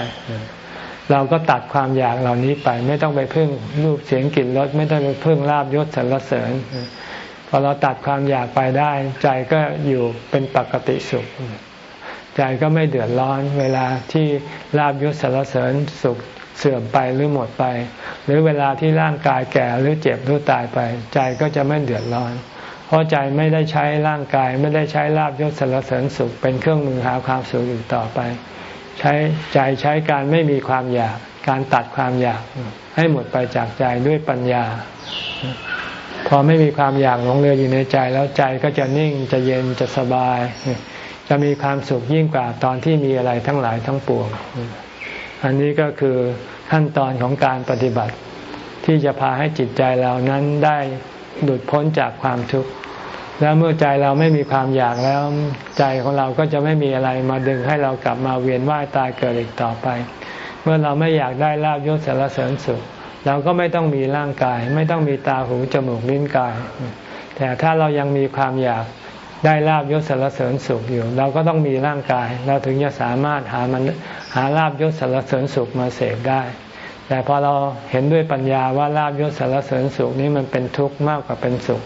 เราก็ตัดความอยากเหล่านี้ไป ไม่ต้องไปพึ่งรูปเสียงกลิ่นรสไม่ต้องไปพึ่งลาบยศสารเสริญพอเราตัดความอยากไปได้ ใจก็อยู่เป็นปกติสุข ใจก็ไม่เดือดร้อนเวลาที่ลาบยศสารเสริญสุขเสื่อมไปหรือหมดไป หรือเวลาที่ร่างกายแก่หรือเจ็บหรือตายไป ใจก็จะไม่เดือดร้อน เพราะใจไม่ได้ใช้ร่างกาย ไม่ได้ใช้ลาบยศสารเสริญสุข เป็นเครื่องมือหาความสุขอีกต่อไป ใช้ใจใช้การไม่มีความอยาก การตัดความอยาก ให้หมดไปจากใจด้วยปัญญา พอไม่มีความอยากหลงเหลืออยู่ในใจแล้วใจก็จะนิ่งจะเย็นจะสบาย จะมีความสุขยิ่งกว่าตอนที่มีอะไรทั้งหลายทั้งปวง อันนี้ก็คือขั้นตอนของการปฏิบัติ ที่จะพาให้จิตใจเรานั้นได้หลุดพ้นจากความทุกข์ แล้วเมื่อใจเราไม่มีความอยากแล้วใจของเราก็จะไม่มีอะไรมาดึงให้เรากลับมาเวียนว่ายตายเกิดอีกต่อไป เมื่อเราไม่อยากได้ลาบยศสารเสริญสุข เราก็ไม่ต้องมีร่างกาย ไม่ต้องมีตาหูจมูกลิ้นกาย แต่ถ้าเรายังมีความอยากได้ลาบยศสารเสริญสุขอยู่ เราก็ต้องมีร่างกาย เราถึงจะสามารถหามันหาลาบยศสารเสริญสุขมาเสพได้ แต่พอเราเห็นด้วยปัญญาว่าลาบยศสารเสริญสุขนี้มันเป็นทุกข์มากกว่าเป็นสุข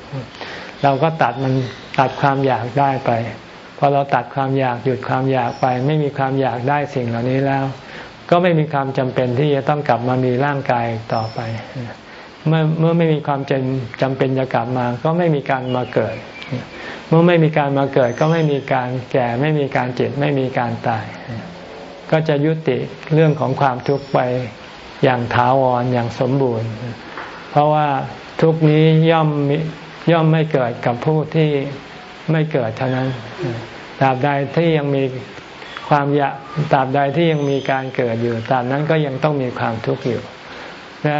เราก็ตัดมันตัดความอยากได้ไปพอเราตัดความอยากหยุดความอยากไป ไม่มีความอยากได้สิ่งเหล่านี้แล้ว ก็ไม่มีความจำเป็นที่จะต้องกลับมามีร่างกายต่อไป เมื่อเมื่อไม่มีความจำจำเป็นจะกลับมา ก็ไม่มีการมาเกิด เมื่อไม่มีการมาเกิด ก็ไม่มีการแก่ ไม่มีการเจ็บไม่มีการตาย ก็จะยุติเรื่องของความทุกข์ไปอย่างถาวรอย่างสมบูรณ์ เพราะว่าทุกนี้ย่อม ย่อมไม่เกิดกับผู้ที่ไม่เกิดเท่านั้นตราบใดที่ยังมีความอยากตราบใดที่ยังมีการเกิดอยู่ตราบนั้นก็ยังต้องมีความทุกข์อยู่และ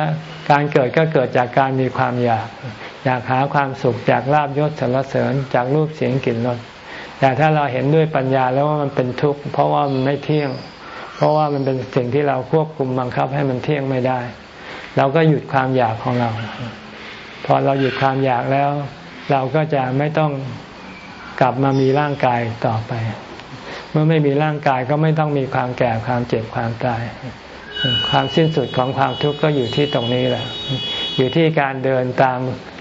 การเกิดก็เกิดจากการมีความอยาก อยากหาความสุขจากลาบยศสรรเสริญจากรูปเสียงกลิ่นรสแต่ถ้าเราเห็นด้วยปัญญาแล้วว่ามันเป็นทุกข์เพราะว่ามันไม่เที่ยง เพราะว่ามันเป็นสิ่งที่เราควบคุมบังคับให้มันเที่ยงไม่ได้ เราก็หยุดความอยากของเรา พอเราหยุดความอยากแล้ว เราก็จะไม่ต้องกลับมามีร่างกายต่อไป เมื่อไม่มีร่างกายก็ไม่ต้องมีความแก่ความเจ็บความตาย ความสิ้นสุดของความทุกข์ก็อยู่ที่ตรงนี้แหละ อยู่ที่การเดินตาม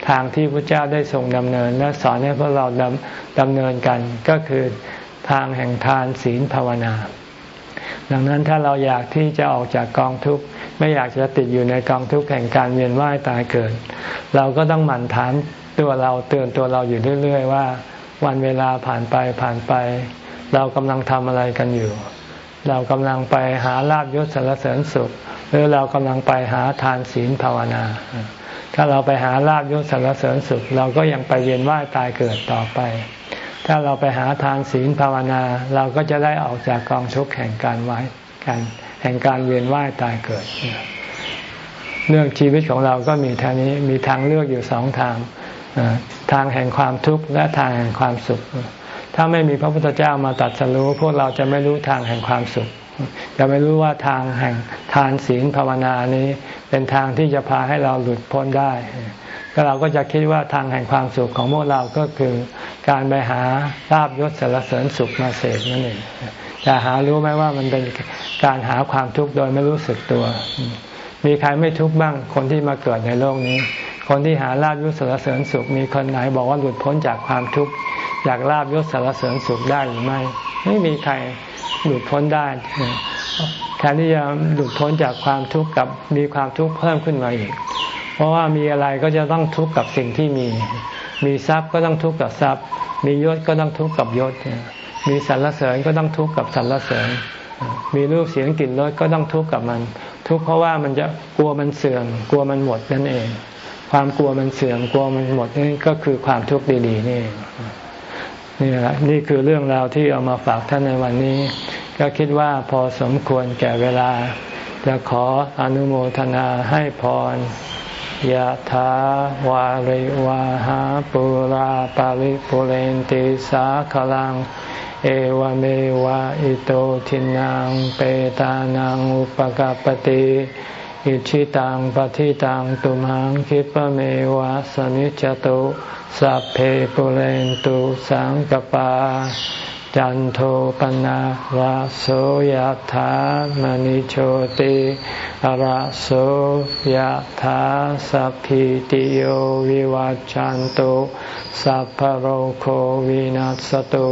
ทางที่พระเจ้าได้ทรงดำเนิน และสอนให้พวกเราดำดำเนินกันก็คือทางแห่งทานศีลภาวนา ดังนั้นถ้าเราอยากที่จะออกจากกองทุกข์ ไม่อยากจะติดอยู่ในกองทุกข์แห่งการเวียนว่ายตายเกิด เราก็ต้องหมั่นถามตัวเราเตือนตัวเราอยู่เรื่อย ๆ ว่า วันเวลาผ่านไปผ่านไป เรากำลังทำอะไรกันอยู่ เรากำลังไปหาลาบยศสารเสริญสุข หรือเรากำลังไปหาทานศีลภาวนา ถ้าเราไปหาลาบยศสารเสริญสุข เราก็ยังไปเวียนว่ายตายเกิดต่อไป ถ้าเราไปหาทานศีลภาวนา เราก็จะได้ออกจากกองทุกข์แห่งการไว้กันแห่งการเวียนว่ายตายเกิด เรื่องชีวิตของเราก็มีทางนี้มีทางเลือกอยู่สองทางทางแห่งความทุกข์และทางแห่งความสุข ถ้าไม่มีพระพุทธเจ้ามาตัดสรู้พวกเราจะไม่รู้ทางแห่งความสุข จะไม่รู้ว่าทางแห่งทานศีลภาวนานี้ เป็นทางที่จะพาให้เราหลุดพ้นได้ ก็เราก็จะคิดว่าทางแห่งความสุขของพวกเราก็คือการไปหาลาบยศสารเสริญสุขมาเสพนั่นเองจะหารู้ไหมว่ามันเป็นการหาความทุกข์โดยไม่รู้สึกตัว มีใครไม่ทุกข์บ้างคนที่มาเกิดในโลกนี้ คนที่หาลาบยศสารเสริญสุข มีคนไหนบอกว่าหลุดพ้นจากความทุกข์อยากลาบยศสารเสริญสุขได้หรือไม่ ไม่มีใครหลุดพ้นได้แทนที่จะหลุดพ้นจากความทุกข์กับมีความทุกข์เพิ่มขึ้นมาอีก เพราะว่ามีอะไรก็จะต้องทุกข์กับสิ่งที่มี มีทรัพย์ก็ต้องทุกข์กับทรัพย์ มียศก็ต้องทุกข์กับยศ มีสรรเสริญก็ต้องทุกข์กับสรรเสริญ มีรูปเสียงกลิ่นรสก็ต้องทุกข์กับมัน ทุกข์เพราะว่ามันจะกลัวมันเสื่อม กลัวมันหมดนั่นเอง ความกลัวมันเสื่อม กลัวมันหมดนี่ก็คือความทุกข์ดีๆนี่นี่แหละนี่คือเรื่องราวที่เอามาฝากท่านในวันนี้ ก็คิดว่าพอสมควรแก่เวลา จะขออนุโมทนาให้พร ยะถาวาริวาหาปุราปาริปุเรนติสาขลัง เอวเมวะอิโตทินังเปตานังอุปกปติอิชิตังปฏิตังตุมหังคิปเมวะสมิจจตุสัพเพปุเรนตุสังกปา จันโทปนะระโสยธามณิโชติระโสยธาสัพพิติโยวิวัจจันตุสัพพโรโควินัสตุ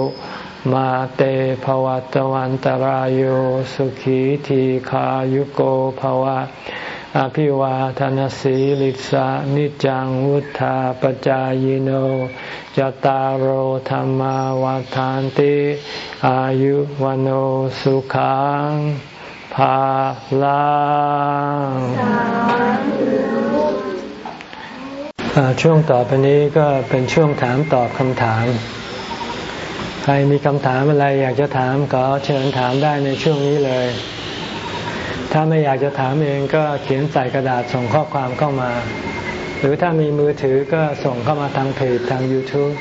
มาเตภวัตวันตารโยสุขีทีขายุโกภวะ อภิวาทนสีลิสานิจังวุธาปจายโนจตารโหธรรมวาทานติอายุวันสุขังภาลังช่วงต่อไปนี้ก็เป็นช่วงถามตอบคำถาม ใครมีคำถามอะไรอยากจะถามก็เชิญถามได้ในช่วงนี้เลย ถ้าไม่อยากจะถามเองก็เขียนใส่กระดาษส่งข้อความเข้ามา หรือถ้ามีมือถือก็ส่งเข้ามาทางเพจทาง YouTube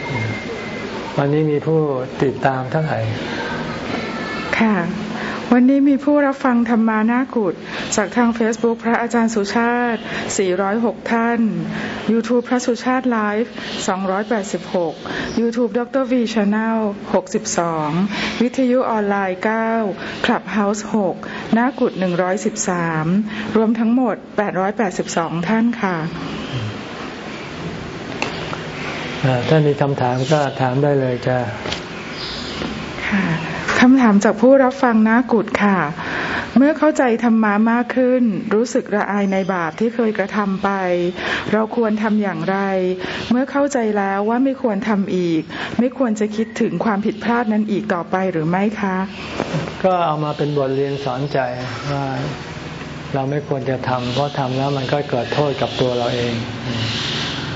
วันนี้มีผู้ติดตามเท่าไหร่ ค่ะ วันนี้มีผู้รับฟังธรรมานากุฏจากทาง Facebook พระอาจารย์สุชาติ 406 ท่าน YouTube พระสุชาติไลฟ์286 YouTube ดร V Channel 62 วิทยุออนไลน์ 9 Clubhouse 6นากุฏ113 รวมทั้งหมด 882 ท่านค่ะถ้ามีคำถามก็ถามได้เลยจ้ะค่ะ คำถามจากผู้รับฟังนากุดค่ะ เมื่อเข้าใจธรรมะมากขึ้น รู้สึกระอายในบาปที่เคยกระทำไป เราควรทำอย่างไร เมื่อเข้าใจแล้วว่าไม่ควรทำอีก ไม่ควรจะคิดถึงความผิดพลาดนั้นอีกต่อไปหรือไม่คะ ก็เอามาเป็นบทเรียนสอนใจว่าเราไม่ควรจะทำเพราะทำแล้วมันก็เกิดโทษกับตัวเราเอง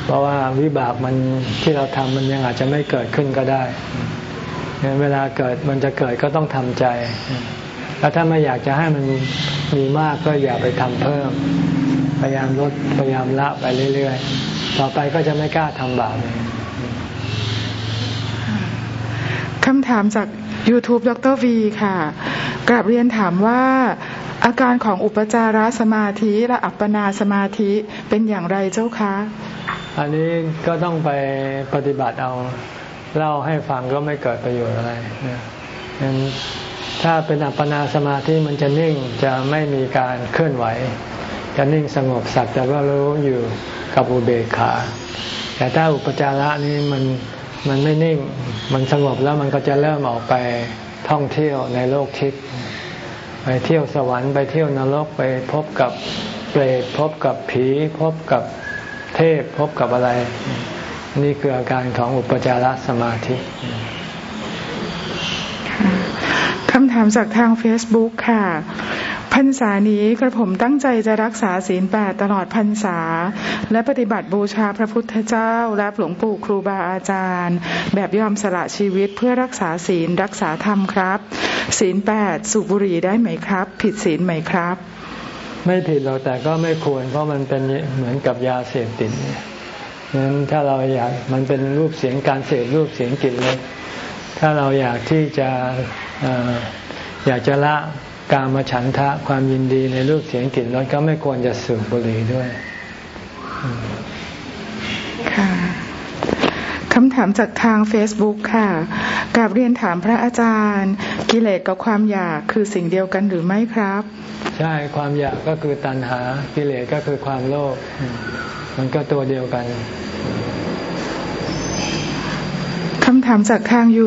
เพราะว่าวิบากมันที่เราทำมันยังอาจจะไม่เกิดขึ้นก็ได้ เวลาเกิดมันจะเกิดก็ต้องทำใจ แล้วถ้าไม่อยากจะให้มันมีมากก็อย่าไปทำเพิ่ม พยายามลดพยายามละไปเรื่อยๆ ต่อไปก็จะไม่กล้าทำบาปคำถามจาก YouTube ดรวีค่ะกราบเรียนถามว่าอาการของอุปจารสมาธิและอัปปนาสมาธิเป็นอย่างไรเจ้าคะ อันนี้ก็ต้องไปปฏิบัติเอา เล่าให้ฟังก็ไม่เกิดประโยชน์อะไรนั้นถ้าเป็นอัปปนาสมาธิมันจะนิ่งจะไม่มีการเคลื่อนไหว จะนิ่งสงบสักแต่ว่ารู้อยู่กับอุเบกขา แต่ถ้าอุปจาระนี้มันมันไม่นิ่ง มันสงบแล้วมันก็จะเริ่มออกไปท่องเที่ยวในโลกทิพย์ไปเที่ยวสวรรค์ไปเที่ยวนรกไปพบกับเปรตพบกับผี พบกับเทพพบกับอะไร นี่คืออาการของอุปจารสมาธิคำถามจากทาง Facebook ค่ะพรรษานี้กระผมตั้งใจจะรักษาศีลแปดตลอดพรรษา และปฏิบัติบูชาพระพุทธเจ้า และหลวงปู่ครูบาอาจารย์ แบบยอมสละชีวิตเพื่อรักษาศีลรักษาธรรมครับ ศีลแปดสูบบุหรี่ได้ไหมครับ ผิดศีลไหมครับ ไม่ผิดเราแต่ก็ไม่ควรเพราะมันเป็นเหมือนกับยาเสพติดเนี่ย นั้นถ้าเราอยากมันเป็นรูปเสียงการเสพรูปเสียงกลิ่นรสถ้าเราอยากที่จะอยากจะละการมาฉันทะความยินดีในรูปเสียงกลิ่นรสก็ไม่ควรจะสูบบุหรี่ด้วยค่ะคำถามจากทาง Facebook ค่ะกาบเรียนถามพระอาจารย์ กิเลสกับความอยากคือสิ่งเดียวกันหรือไม่ครับ ใช่ความอยากก็คือตัณหา กิเลสก็คือความโลภ มันก็ตัวเดียวกันคำถามจากทางยู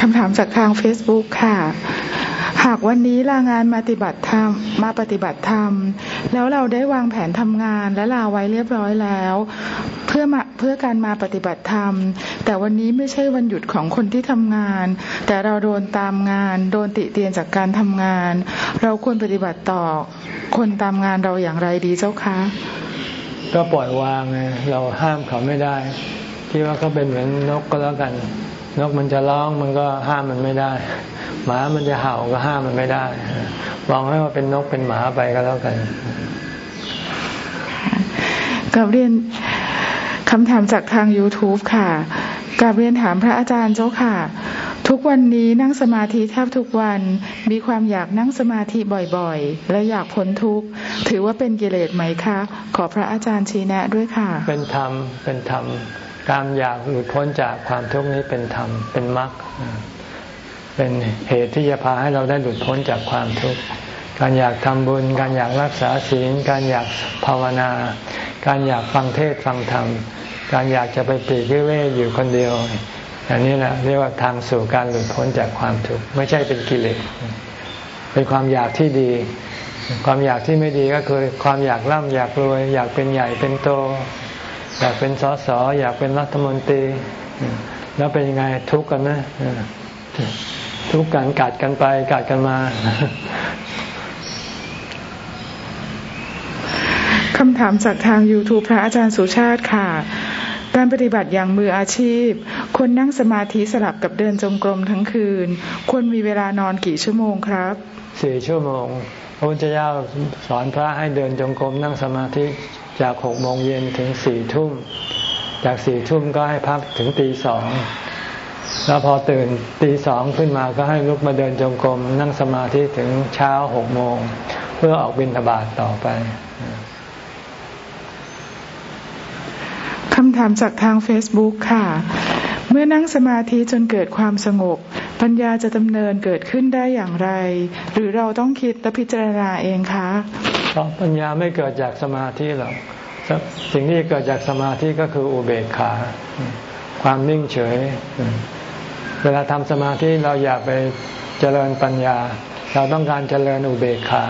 คำถามจากทาง Facebook ค่ะ หากวันนี้ลางานมาปฏิบัติธรรมมาปฏิบัติธรรม แล้วเราได้วางแผนทำงานและลาไว้เรียบร้อยแล้ว เพื่อมาเพื่อการมาปฏิบัติธรรม แต่วันนี้ไม่ใช่วันหยุดของคนที่ทำงาน แต่เราโดนตามงาน โดนติเตียนจากการทำงาน เราควรปฏิบัติต่อคนตามงานเราอย่างไรดีเจ้าคะ ก็ปล่อยวางไงเราห้ามเขาไม่ได้คิดว่าเขาเป็นเหมือนนกก็แล้วกัน นกมันจะร้องมันก็ห้ามมันไม่ได้ หมามันจะเห่าก็ห้ามมันไม่ได้มองให้ว่าเป็นนกเป็นหมาไปก็แล้วกันกับเรียนคำถามจากทาง YouTube ค่ะ กับเรียนถามพระอาจารย์เจ้าค่ะ ทุกวันนี้นั่งสมาธิแทบทุกวัน มีความอยากนั่งสมาธิบ่อยๆ และอยากพ้นทุกข์ ถือว่าเป็นกิเลสไหมคะ ขอพระอาจารย์ชี้แนะด้วยค่ะ เป็นธรรม เป็นธรรม การอยากหลุดพ้นจากความทุกข์นี้เป็นธรรม เป็นมรรค เป็นเหตุที่จะพาให้เราได้หลุดพ้นจากความทุกข์ การอยากทำบุญ การอยากรักษาศีล การอยากภาวนา การอยากฟังเทศฟังธรรม การอยากจะไปปีกวิเวกอยู่คนเดียว อันนี้แหละเรียกว่าทางสู่การหลุดพ้นจากความทุกข์ไม่ใช่เป็นกิเลสเป็นความอยากที่ดี ความอยากที่ไม่ดีก็คือความอยากร่ำอยากรวย อยากเป็นใหญ่เป็นโต อยากเป็นสสอยากเป็นรัฐมนตรี แล้วเป็นยังไงทุกข์กันนะทุกข์กันกัดกันไปกัดกันมาคำถามจากทาง YouTube พระอาจารย์สุชาติค่ะ การปฏิบัติอย่างมืออาชีพ ควรนั่งสมาธิสลับกับเดินจงกรมทั้งคืน ควรมีเวลานอนกี่ชั่วโมงครับสี่ชั่วโมงพระพุทธเจ้าสอนพระให้เดินจงกรมนั่งสมาธิจากหกโมงเย็นถึงสี่ทุ่ม จากสี่ทุ่มก็ให้พักถึงตีสองแล้วพอตื่นตีสองขึ้นมาก็ให้ลุกมาเดินจงกรมนั่งสมาธิถึงเช้าหกโมง เพื่อออกบินทบาทต่อไปำถามจากทาง Facebook ค่ะ เมื่อนั่งสมาธิจนเกิดความสงบ ปัญญาจะดำเนินเกิดขึ้นได้อย่างไร หรือเราต้องคิดและพิจารณาเองคะปัญญาไม่เกิดจากสมาธิหรอกสิ่งที่เกิดจากสมาธิก็คืออุเบกขา ความนิ่งเฉย เวลาทำสมาธิเราอย่าไปเจริญปัญญา เราต้องการเจริญอุเบกขา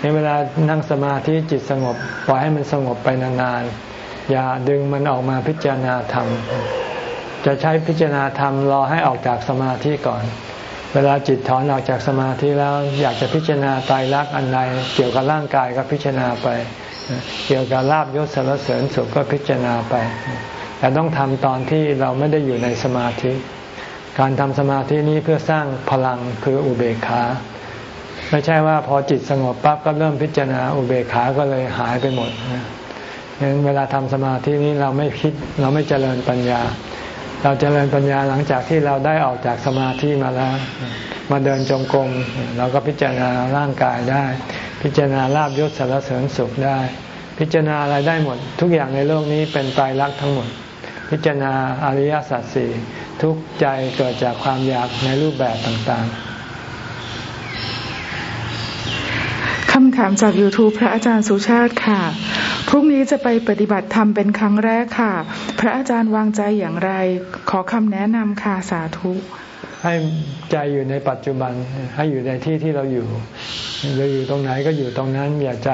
ในเวลานั่งสมาธิจิตสงบปล่อยให้มันสงบไปนานๆ อย่าดึงมันออกมาพิจารณาธรรม จะใช้พิจารณาธรรมรอให้ออกจากสมาธิก่อน เวลาจิตถอนออกจากสมาธิแล้วอยากจะพิจารณาตายรักอันใดเกี่ยวกับร่างกายก็พิจารณาไป เกี่ยวกับลาบยศสารเสริญสุขก็พิจารณาไป แต่ต้องทำตอนที่เราไม่ได้อยู่ในสมาธิ การทำสมาธินี้เพื่อสร้างพลังคืออุเบกขาไม่ใช่ว่าพอจิตสงบปั๊บก็เริ่มพิจารณาอุเบกขาก็เลยหายไปหมด นะงั้นเวลาทำสมาธินี้เราไม่คิดเราไม่เจริญปัญญา เราเจริญปัญญาหลังจากที่เราได้ออกจากสมาธิมาแล้ว มาเดินจงกรมเราก็พิจารณาร่างกายได้ พิจารณาลาบยศสารเสริญสุขได้ พิจารณาอะไรได้หมด ทุกอย่างในโลกนี้เป็นตายรักทั้งหมด พิจารณาอริยสัจสี่ทุกใจเกิดจากความอยากในรูปแบบต่างๆคำถามจาก YouTube พระอาจารย์สุชาติค่ะ พรุ่งนี้จะไปปฏิบัติธรรมเป็นครั้งแรกค่ะ พระอาจารย์วางใจอย่างไร ขอคำแนะนำค่ะสาธุ ให้ใจอยู่ในปัจจุบันให้อยู่ในที่ที่เราอยู่เราอยู่ตรงไหนก็อยู่ตรงนั้น อย่าใจ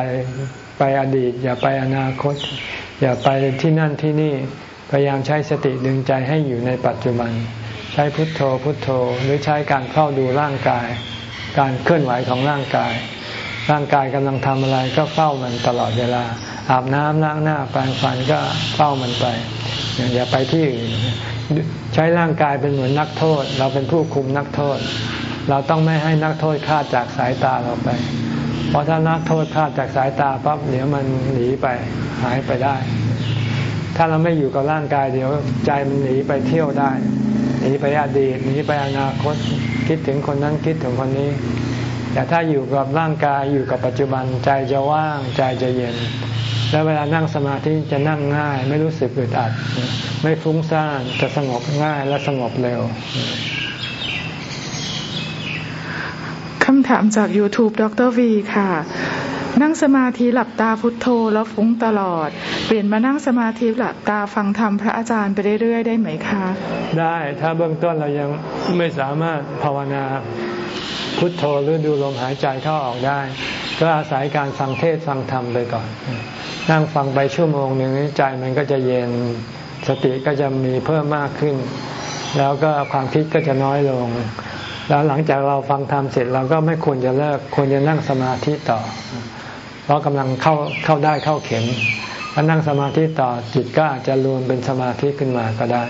ไปอดีต อย่าไปอนาคต อย่าไปที่นั่นที่นี่พยายามใช้สติดึงใจให้อยู่ในปัจจุบัน ใช้พุทโธพุทโธ หรือใช้การเข้าดูร่างกาย การเคลื่อนไหวของร่างกาย ร่างกายกำลังทำอะไรก็เฝ้ามันตลอดเวลา อาบน้ำล้างหน้าแปรงฟันก็เฝ้ามันไป อย่าไปที่อื่นใช้ร่างกายเป็นเหมือนนักโทษ เราเป็นผู้คุมนักโทษ เราต้องไม่ให้นักโทษฆ่าดจากสายตาเราไป เพราะถ้านักโทษฆ่าดจากสายตาปั๊บเดี๋ยวมันหนีไปหายไปได้ ถ้าเราไม่อยู่กับร่างกายเดี๋ยวใจมันหนีไปเที่ยวได้หนีไปอดีตหนีไปอนาคตคิดถึงคนนั้นคิดถึงคนนี้ แต่ถ้าอยู่กับร่างกายอยู่กับปัจจุบันใจจะว่างใจจะเย็น แล้วเวลานั่งสมาธิจะนั่งง่าย ไม่รู้สึกอึดอัด ไม่ฟุ้งซ่านจะสงบง่ายและสงบเร็วคำถามจาก YouTube ดรวีค่ะ นั่งสมาธิหลับตาพุทโธแล้วฟุ้งตลอด เปลี่ยนมานั่งสมาธิหลับตาฟังธรรมพระอาจารย์ไปเรื่อยๆได้ไหมคะ ได้ถ้าเบื้องต้นเรายังไม่สามารถภาวนา พุทโธหรือดูลมหายใจเข้าออกได้ ก็อาศัยการฟังเทศฟังธรรมไปก่อน นั่งฟังไปชั่วโมงหนึ่งใจมันก็จะเย็นสติก็จะมีเพิ่มมากขึ้น แล้วก็ความคิดก็จะน้อยลง แล้วหลังจากเราฟังธรรมเสร็จเราก็ไม่ควรจะเลิกควรจะนั่งสมาธิต่อ เพราะกำลังเข้าเข้าได้เข้าเข็มถ้านั่งสมาธิต่อจิตก็อาจจะรวมเป็นสมาธิขึ้นมาก็ได้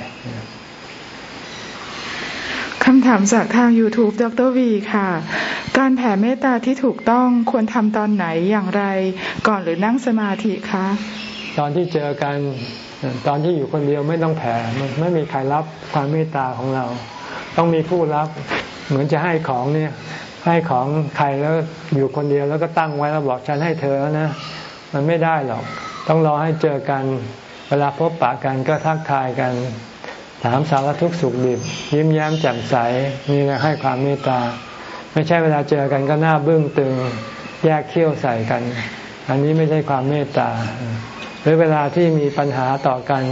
คำถามจากทาง YouTube ดรวีค่ะ การแผ่เมตตาที่ถูกต้องควรทำตอนไหนอย่างไร ก่อนหรือนั่งสมาธิคะ ตอนที่เจอกันตอนที่อยู่คนเดียวไม่ต้องแผ่ไม่มีใครรับความเมตตาของเรา ต้องมีผู้รับ เหมือนจะให้ของเนี่ยให้ของใครแล้วอยู่คนเดียวแล้วก็ตั้งไว้แล้วบอกฉันให้เธอนะ มันไม่ได้หรอก ต้องรอให้เจอกัน เวลาพบปะกันก็ทักทายกัน ถามสารทุกข์สุขดิบ ยิ้มแย้มแจ่มใสนี่นะให้ความเมตตา ไม่ใช่เวลาเจอกันก็หน้าบึ้งตึง แยกเขี้ยวใส่กัน อันนี้ไม่ใช่ความเมตตา หรือเวลาที่มีปัญหาต่อกัน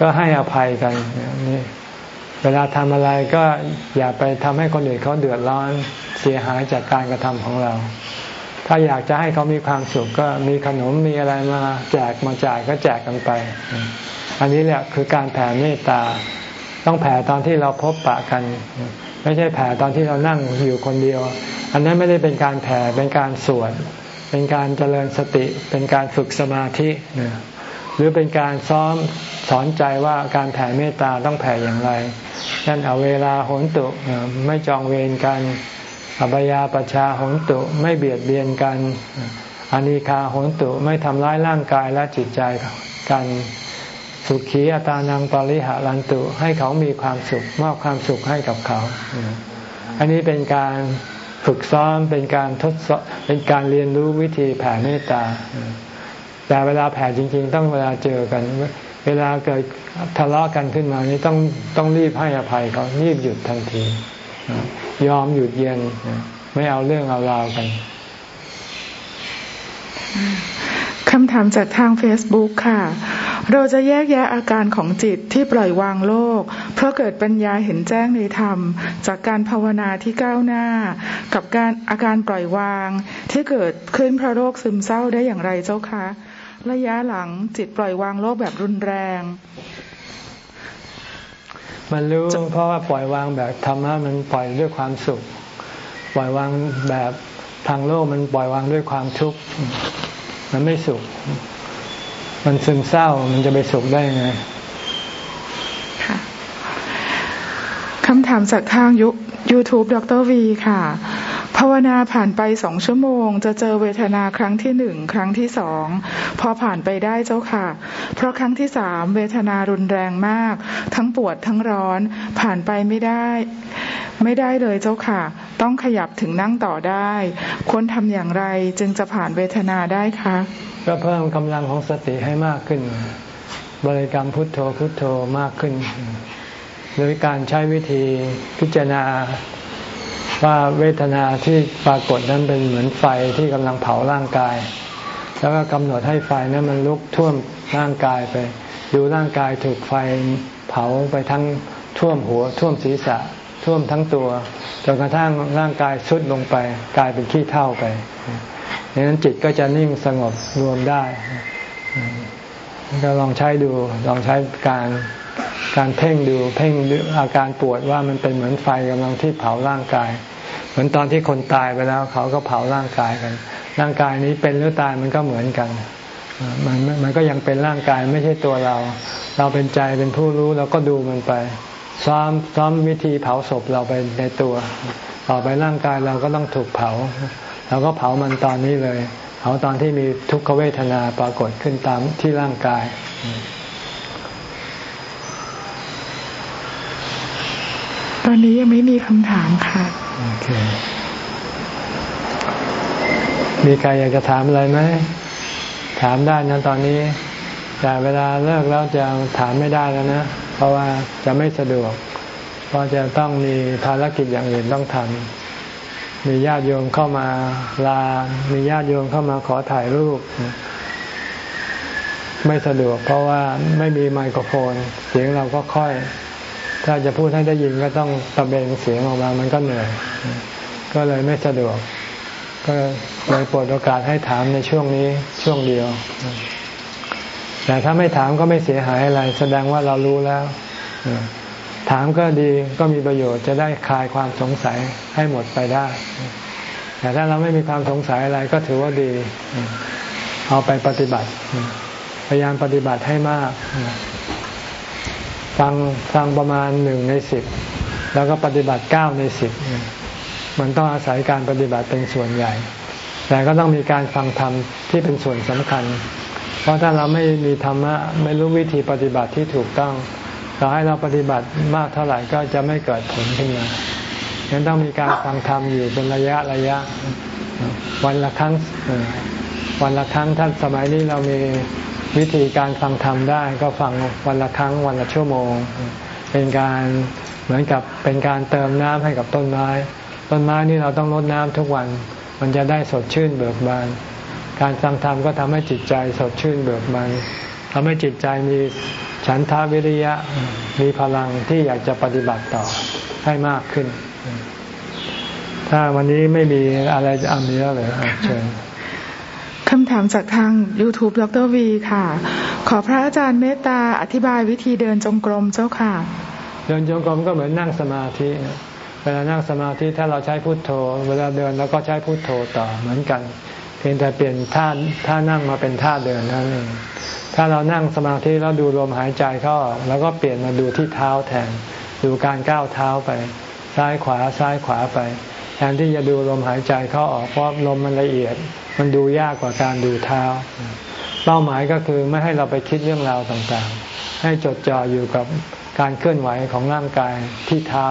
ก็ให้อภัยกันนี่เวลาทำอะไรก็อย่าไปทำให้คนอื่นเขาเดือดร้อนเสียหายจากการกระทำของเรา ถ้าอยากจะให้เขามีความสุขก็มีขนมมีอะไรมาแจกมาจ่ายก็แจกกันไป อันนี้แหละคือการแผ่เมตตา ต้องแผ่ตอนที่เราพบปะกัน ไม่ใช่แผ่ตอนที่เรานั่งอยู่คนเดียว อันนั้นไม่ได้เป็นการแผ่เป็นการสวดเป็นการเจริญสติ เป็นการฝึกสมาธิหรือเป็นการซ้อมสอนใจว่าการแผ่เมตตาต้องแผ่อย่างไรนั่นเอาเวลาโหนตุไม่จองเวรกันอัปยาปชาโหนตุไม่เบียดเบียนกันอานิคาโหนตุไม่ทำร้ายร่างกายและจิตใจกัน สุขีอัตานังปริหารันตุให้เขามีความสุขมอบความสุขให้กับเขา อันนี้เป็นการฝึกซ้อมเป็นการทดสอบเป็นการเรียนรู้วิธีแผ่เมตตา แต่เวลาแผ่จริง ๆ ต้องเวลาเจอกัน เวลาเกิดทะเลาะกันขึ้นมานี้ต้องต้องรีบให้อภัยเขารีบหยุดทันที ยอมหยุดเย็นไม่เอาเรื่องเอาราวกันคำถามจากทาง Facebook ค่ะ เราจะแยกแยะอาการของจิตที่ปล่อยวางโลก เพราะเกิดปัญญาเห็นแจ้งในธรรม จากการภาวนาที่ก้าวหน้า กับการอาการปล่อยวาง ที่เกิดขึ้นเพราะโรคซึมเศร้าได้อย่างไรเจ้าคะ ระยะหลังจิตปล่อยวางโลกแบบรุนแรง มันรู้เพราะว่าปล่อยวางแบบธรรมะมันปล่อยด้วยความสุข ปล่อยวางแบบทางโลกมันปล่อยวางด้วยความทุกข์มันไม่สุข มันซึมเศร้ามันจะไปสุขได้ยังไงคำถามจากทางยูทูบดรวีค่ะ ภาวนาผ่านไปสองชั่วโมง จะเจอเวทนาครั้งที่หนึ่งครั้งที่สองพอผ่านไปได้เจ้าค่ะ เพราะครั้งที่สามเวทนารุนแรงมาก ทั้งปวดทั้งร้อนผ่านไปไม่ได้ ไม่ได้เลยเจ้าค่ะ ต้องขยับถึงนั่งต่อได้ ควรทำอย่างไรจึงจะผ่านเวทนาได้คะก็เพิ่มกำลังของสติให้มากขึ้น บริกรรมพุทโธพุทโธมากขึ้นโดยการใช้วิธีพิจารณาว่าเวทนาที่ปรากฏนั้นเป็นเหมือนไฟที่กำลังเผาร่างกาย แล้วก็กำหนดให้ไฟนั้นมันลุกท่วมร่างกายไป ดูร่างกายถูกไฟเผาไปทั้งท่วมหัวท่วมศีรษะ ท่วมทั้งตัวจนกระทั่งร่างกายสุดลงไป กลายเป็นขี้เท่าไปดังนั้นจิตก็จะนิ่งสงบรวมได้ ก็ลองใช้ดูลองใช้การการเพ่งดูเพ่งอาการปวดว่ามันเป็นเหมือนไฟกำลังที่เผาร่างกาย เหมือนตอนที่คนตายไปแล้วเขาก็เผาร่างกายกัน ร่างกายนี้เป็นหรือตายมันก็เหมือนกันมันมันก็ยังเป็นร่างกายไม่ใช่ตัวเรา เราเป็นใจเป็นผู้รู้เราก็ดูมันไป ซ้อมซ้อมวิธีเผาศพเราไปในตัวต่อไปร่างกายเราก็ต้องถูกเผาเราก็เผามันตอนนี้เลย เผาตอนที่มีทุกขเวทนาปรากฏขึ้นตามที่ร่างกาย ตอนนี้ยังไม่มีคำถามค่ะ โอเค มีใครอยากจะถามอะไรไหม ถามได้นะตอนนี้ แต่เวลาเลิกแล้วจะถามไม่ได้แล้วนะ เพราะว่าจะไม่สะดวก เพราะจะต้องมีภารกิจอย่างอื่นต้องทำมีญาติโยมเข้ามาลา มีญาติโยมเข้ามาขอถ่ายรูป ไม่สะดวก เพราะว่าไม่มีไมโครโฟน เสียงเราก็ค่อย ถ้าจะพูดให้ได้ยินก็ต้องตะเบงเสียงออกมามันก็เหนื่อย ก็เลยไม่สะดวก ก็เลยโปรดโอกาสให้ถามในช่วงนี้ช่วงเดียว แต่ถ้าไม่ถามก็ไม่เสียหายอะไร แสดงว่าเรารู้แล้วถามก็ดีก็มีประโยชน์จะได้คลายความสงสัยให้หมดไปได้ แต่ถ้าเราไม่มีความสงสัยอะไรก็ถือว่าดี เอาไปปฏิบัติ พยายามปฏิบัติให้มาก ฟังฟังประมาณหนึ่งในสิบแล้วก็ปฏิบัติเก้าในสิบมันต้องอาศัยการปฏิบัติเป็นส่วนใหญ่ แต่ก็ต้องมีการฟังธรรมที่เป็นส่วนสำคัญ เพราะถ้าเราไม่มีธรรมะไม่รู้วิธีปฏิบัติที่ถูกต้องต่อให้เราปฏิบัติมากเท่าไหร่ก็จะไม่เกิดผลขึ้นมาฉะนั้นต้องมีการฟังธรรมอยู่เป็นระยะระยะ วันละครั้งวันละครั้งท่านสมัยนี้เรามีวิธีการฟังธรรมได้ ก็ฟังวันละครั้งวันละชั่วโมง เป็นการเหมือนกับเป็นการเติมน้ำให้กับต้นไม้ ต้นไม้นี่เราต้องรดน้ำทุกวัน มันจะได้สดชื่นเบิกบาน การฟังธรรมก็ทำให้จิตใจสดชื่นเบิกบานทำให้จิตใจมีฉันทาวิริยะมีพลังที่อยากจะปฏิบัติต่อให้มากขึ้น ถ้าวันนี้ไม่มีอะไรจะอ่านเยอะเลยเชิญคำถามจากทาง YouTube ดรวีค่ะ ขอพระอาจารย์เมตตาอธิบายวิธีเดินจงกรมเจ้าค่ะ เดินจงกรมก็เหมือนนั่งสมาธิ เวลานั่งสมาธิถ้าเราใช้พุทโธ เวลาเดินเราก็ใช้พุทโธต่อเหมือนกันพ เพียงแต่เปลี่ยนท่าท่านั่งมาเป็นท่าเดินนั่นเองถ้าเรานั่งสมาธิแล้วดูลมหายใจเข้าแล้วก็เปลี่ยนมาดูที่เท้าแทน ดูการก้าวเท้าไป ซ้ายขวาซ้ายขวาไป แทนที่จะดูลมหายใจเข้าออกเพราะลมมันละเอียด มันดูยากกว่าการดูเท้า เป้าหมายก็คือไม่ให้เราไปคิดเรื่องราวต่างๆ ให้จดจ่ออยู่กับการเคลื่อนไหวของร่างกายที่เท้า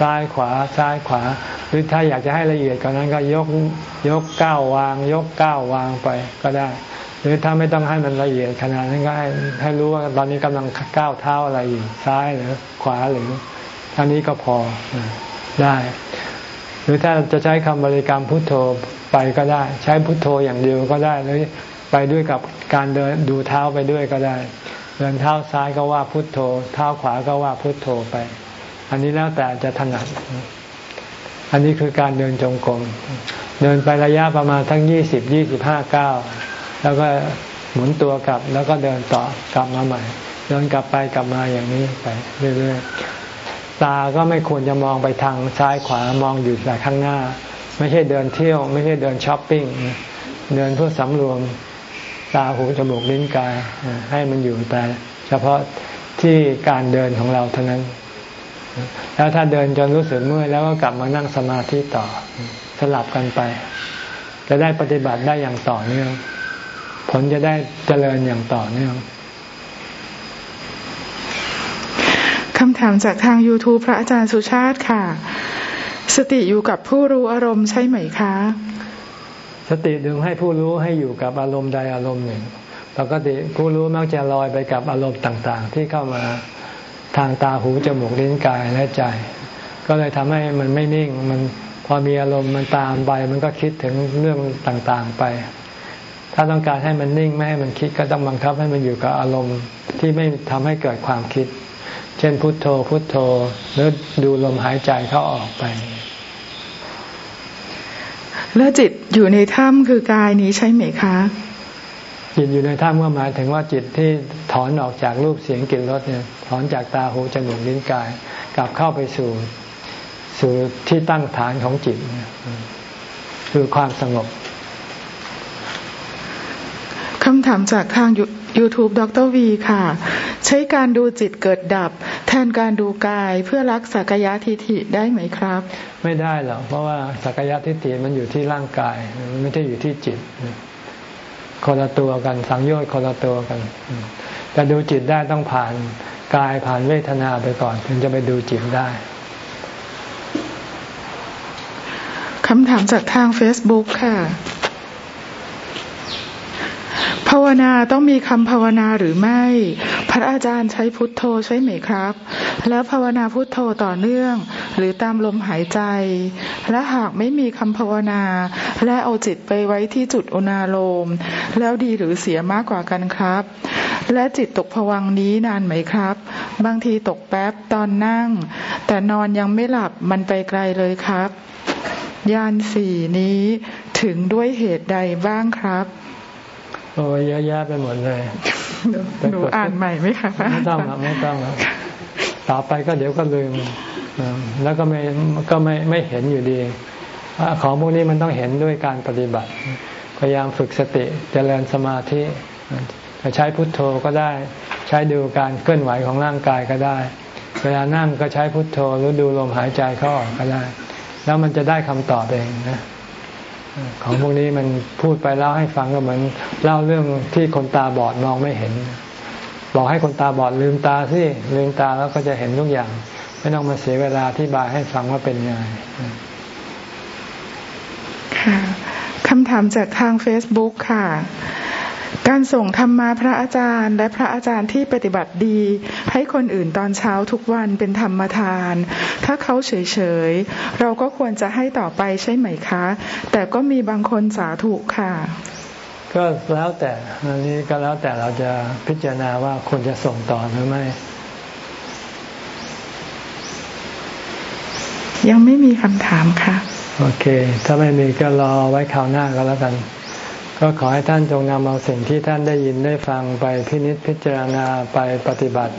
ซ้ายขวาซ้ายขวา หรือถ้าอยากจะให้ละเอียดกว่านั้นก็ยกยกก้าววาง ยกก้าววางไปก็ได้ หรือถ้าไม่ต้องให้มันละเอียดขนาดนั้นก็ให้ให้รู้ว่าตอนนี้กำลังก้าวเท้าอะไรอยู่ซ้ายหรือขวาหรือท่านี้ก็พอได้ หรือถ้าจะใช้คำบริกรรมพุทโธไปก็ได้ ใช้พุทโธอย่างเดียวก็ได้หรือไปด้วยกับการเดินดูเท้าไปด้วยก็ได้ เดินเท้าซ้ายก็ว่าพุทโธ เท้าขวาก็ว่าพุทโธไป อันนี้แล้วแต่จะถนัด อันนี้คือการเดินจงกรม เดินไประยะประมาณทั้งยี่สิบยี่สิบห้าเก้า แล้วก็หมุนตัวกลับ แล้วก็เดินต่อกลับมาใหม่ เดินกลับไปกลับมาอย่างนี้ไปเรื่อยๆ ตาก็ไม่ควรจะมองไปทางซ้ายขวามองอยู่แต่ข้างหน้า ไม่ใช่เดินเที่ยว ไม่ใช่เดินช้อปปิ้ง เดินเพื่อสำรวมตาหูจมูกลิ้นกายให้มันอยู่แต่ เฉพาะที่การเดินของเราเท่านั้น แล้วถ้าเดินจนรู้สึกเมื่อยแล้วก็กลับมานั่งสมาธิต่อ สลับกันไป จะได้ปฏิบัติได้อย่างต่อเนื่อง ผลจะได้เจริญอย่างต่อเนื่องคำถามจากทาง YouTube พระอาจารย์สุชาติค่ะ สติอยู่กับผู้รู้อารมณ์ใช่ไหมคะ สติดึงให้ผู้รู้ให้อยู่กับอารมณ์ใดอารมณ์หนึ่งปกติผู้รู้มักจะลอยไปกับอารมณ์ต่าง ๆ ที่เข้ามา ทางตาหูจมูกลิ้นกายและใจ ก็เลยทำให้มันไม่นิ่ง มันพอมีอารมณ์มันตามไป มันก็คิดถึงเรื่องต่างๆไป ถ้าต้องการให้มันนิ่งไม่ให้มันคิดก็ต้องบังคับให้มันอยู่กับอารมณ์ที่ไม่ทำให้เกิดความคิด เช่นพุทโธพุทโธหรือดูลมหายใจเข้าออกไปแล้วจิตอยู่ในถ้ำคือกายนี้ใช่ไหมคะ จิตอยู่ในถ้ำก็หมายถึงว่าจิตที่ถอนออกจากรูปเสียงกลิ่นรสเนี่ยถอนจากตาหูจมูกลิ้นกาย กลับเข้าไปสู่สู่ที่ตั้งฐานของจิต คือความสงบคำถามจากทาง YouTube ดรวีค่ะ ใช้การดูจิตเกิดดับ แทนการดูกายเพื่อรักสักยะทิฏฐิได้ไหมครับ ไม่ได้หรอกเพราะว่าสักยะทิฏฐิมันอยู่ที่ร่างกายไม่ได้อยู่ที่จิต คนละตัวกัน สังโยชน์คนละตัวกันแต่ดูจิตได้ต้องผ่านกายผ่านเวทนาไปก่อน ถึงจะไปดูจิตได้คำถามจากทาง Facebook ค่ะ ภาวนาต้องมีคำภาวนาหรือไม่ พระอาจารย์ใช้พุทโธใช่ไหมครับ แล้วภาวนาพุทโธต่อเนื่อง หรือตามลมหายใจ และหากไม่มีคำภาวนา และเอาจิตไปไว้ที่จุดอุณาโลม แล้วดีหรือเสียมากกว่ากันครับ และจิตตกผวังนี้นานไหมครับ บางทีตกแป๊บตอนนั่ง แต่นอนยังไม่หลับมันไปไกลเลยครับยานสี่นี้ถึงด้วยเหตุใดบ้างครับโอ้ยเยอะแยะไปหมดเลยหนูอ่านใหม่ไหมคะไม่ต้องไม่ต้อง ต่อไปก็เดี๋ยวก็ลืมแล้วก็ไม่ก็ไม่ไม่เห็นอยู่ดี ของพวกนี้มันต้องเห็นด้วยการปฏิบัติ พยายามฝึกสติจเจริญสมาธิจะใช้พุทโธก็ได้ ใช้ดูการเคลื่อนไหวของร่างกายก็ได้ เวลานั่งก็ใช้พุทโธหรือดูลมหายใจเข้าออกก็ได้ แล้วมันจะได้คำตอบเองนะของพวกนี้มันพูดไปเล่าให้ฟังก็เหมือนเล่าเรื่องที่คนตาบอดมองไม่เห็น บอกให้คนตาบอดลืมตาสิลืมตาแล้วก็จะเห็นทุกอย่าง ไม่ต้องมาเสียเวลาที่บายให้ฟังว่าเป็นยังไงค่ะคำถามจากทางเฟซบุ๊กค่ะ การส่งธรรมาพระอาจารย์ และพระอาจารย์ที่ปฏิบัติดี ให้คนอื่นตอนเช้าทุกวันเป็นธรรมทาน ถ้าเขาเฉยๆ เราก็ควรจะให้ต่อไปใช่ไหมคะ แต่ก็มีบางคนสาธุค่ะ ก็แล้วแต่อันนี้ก็แล้วแต่เราจะพิจารณาว่าควรจะส่งต่อหรือไม่ ยังไม่มีคำถามค่ะ โอเค ถ้าไม่มีก็รอไว้คราวหน้าก็แล้วกัน ก็ขอให้ท่านจงนำเอาสิ่งที่ท่านได้ยินได้ฟังไปพินิจพิจารณาไปปฏิบัติ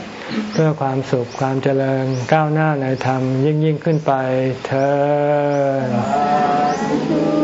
เพื่อความสุขความเจริญก้าวหน้าในธรรมยิ่งยิ่งขึ้นไปเธอ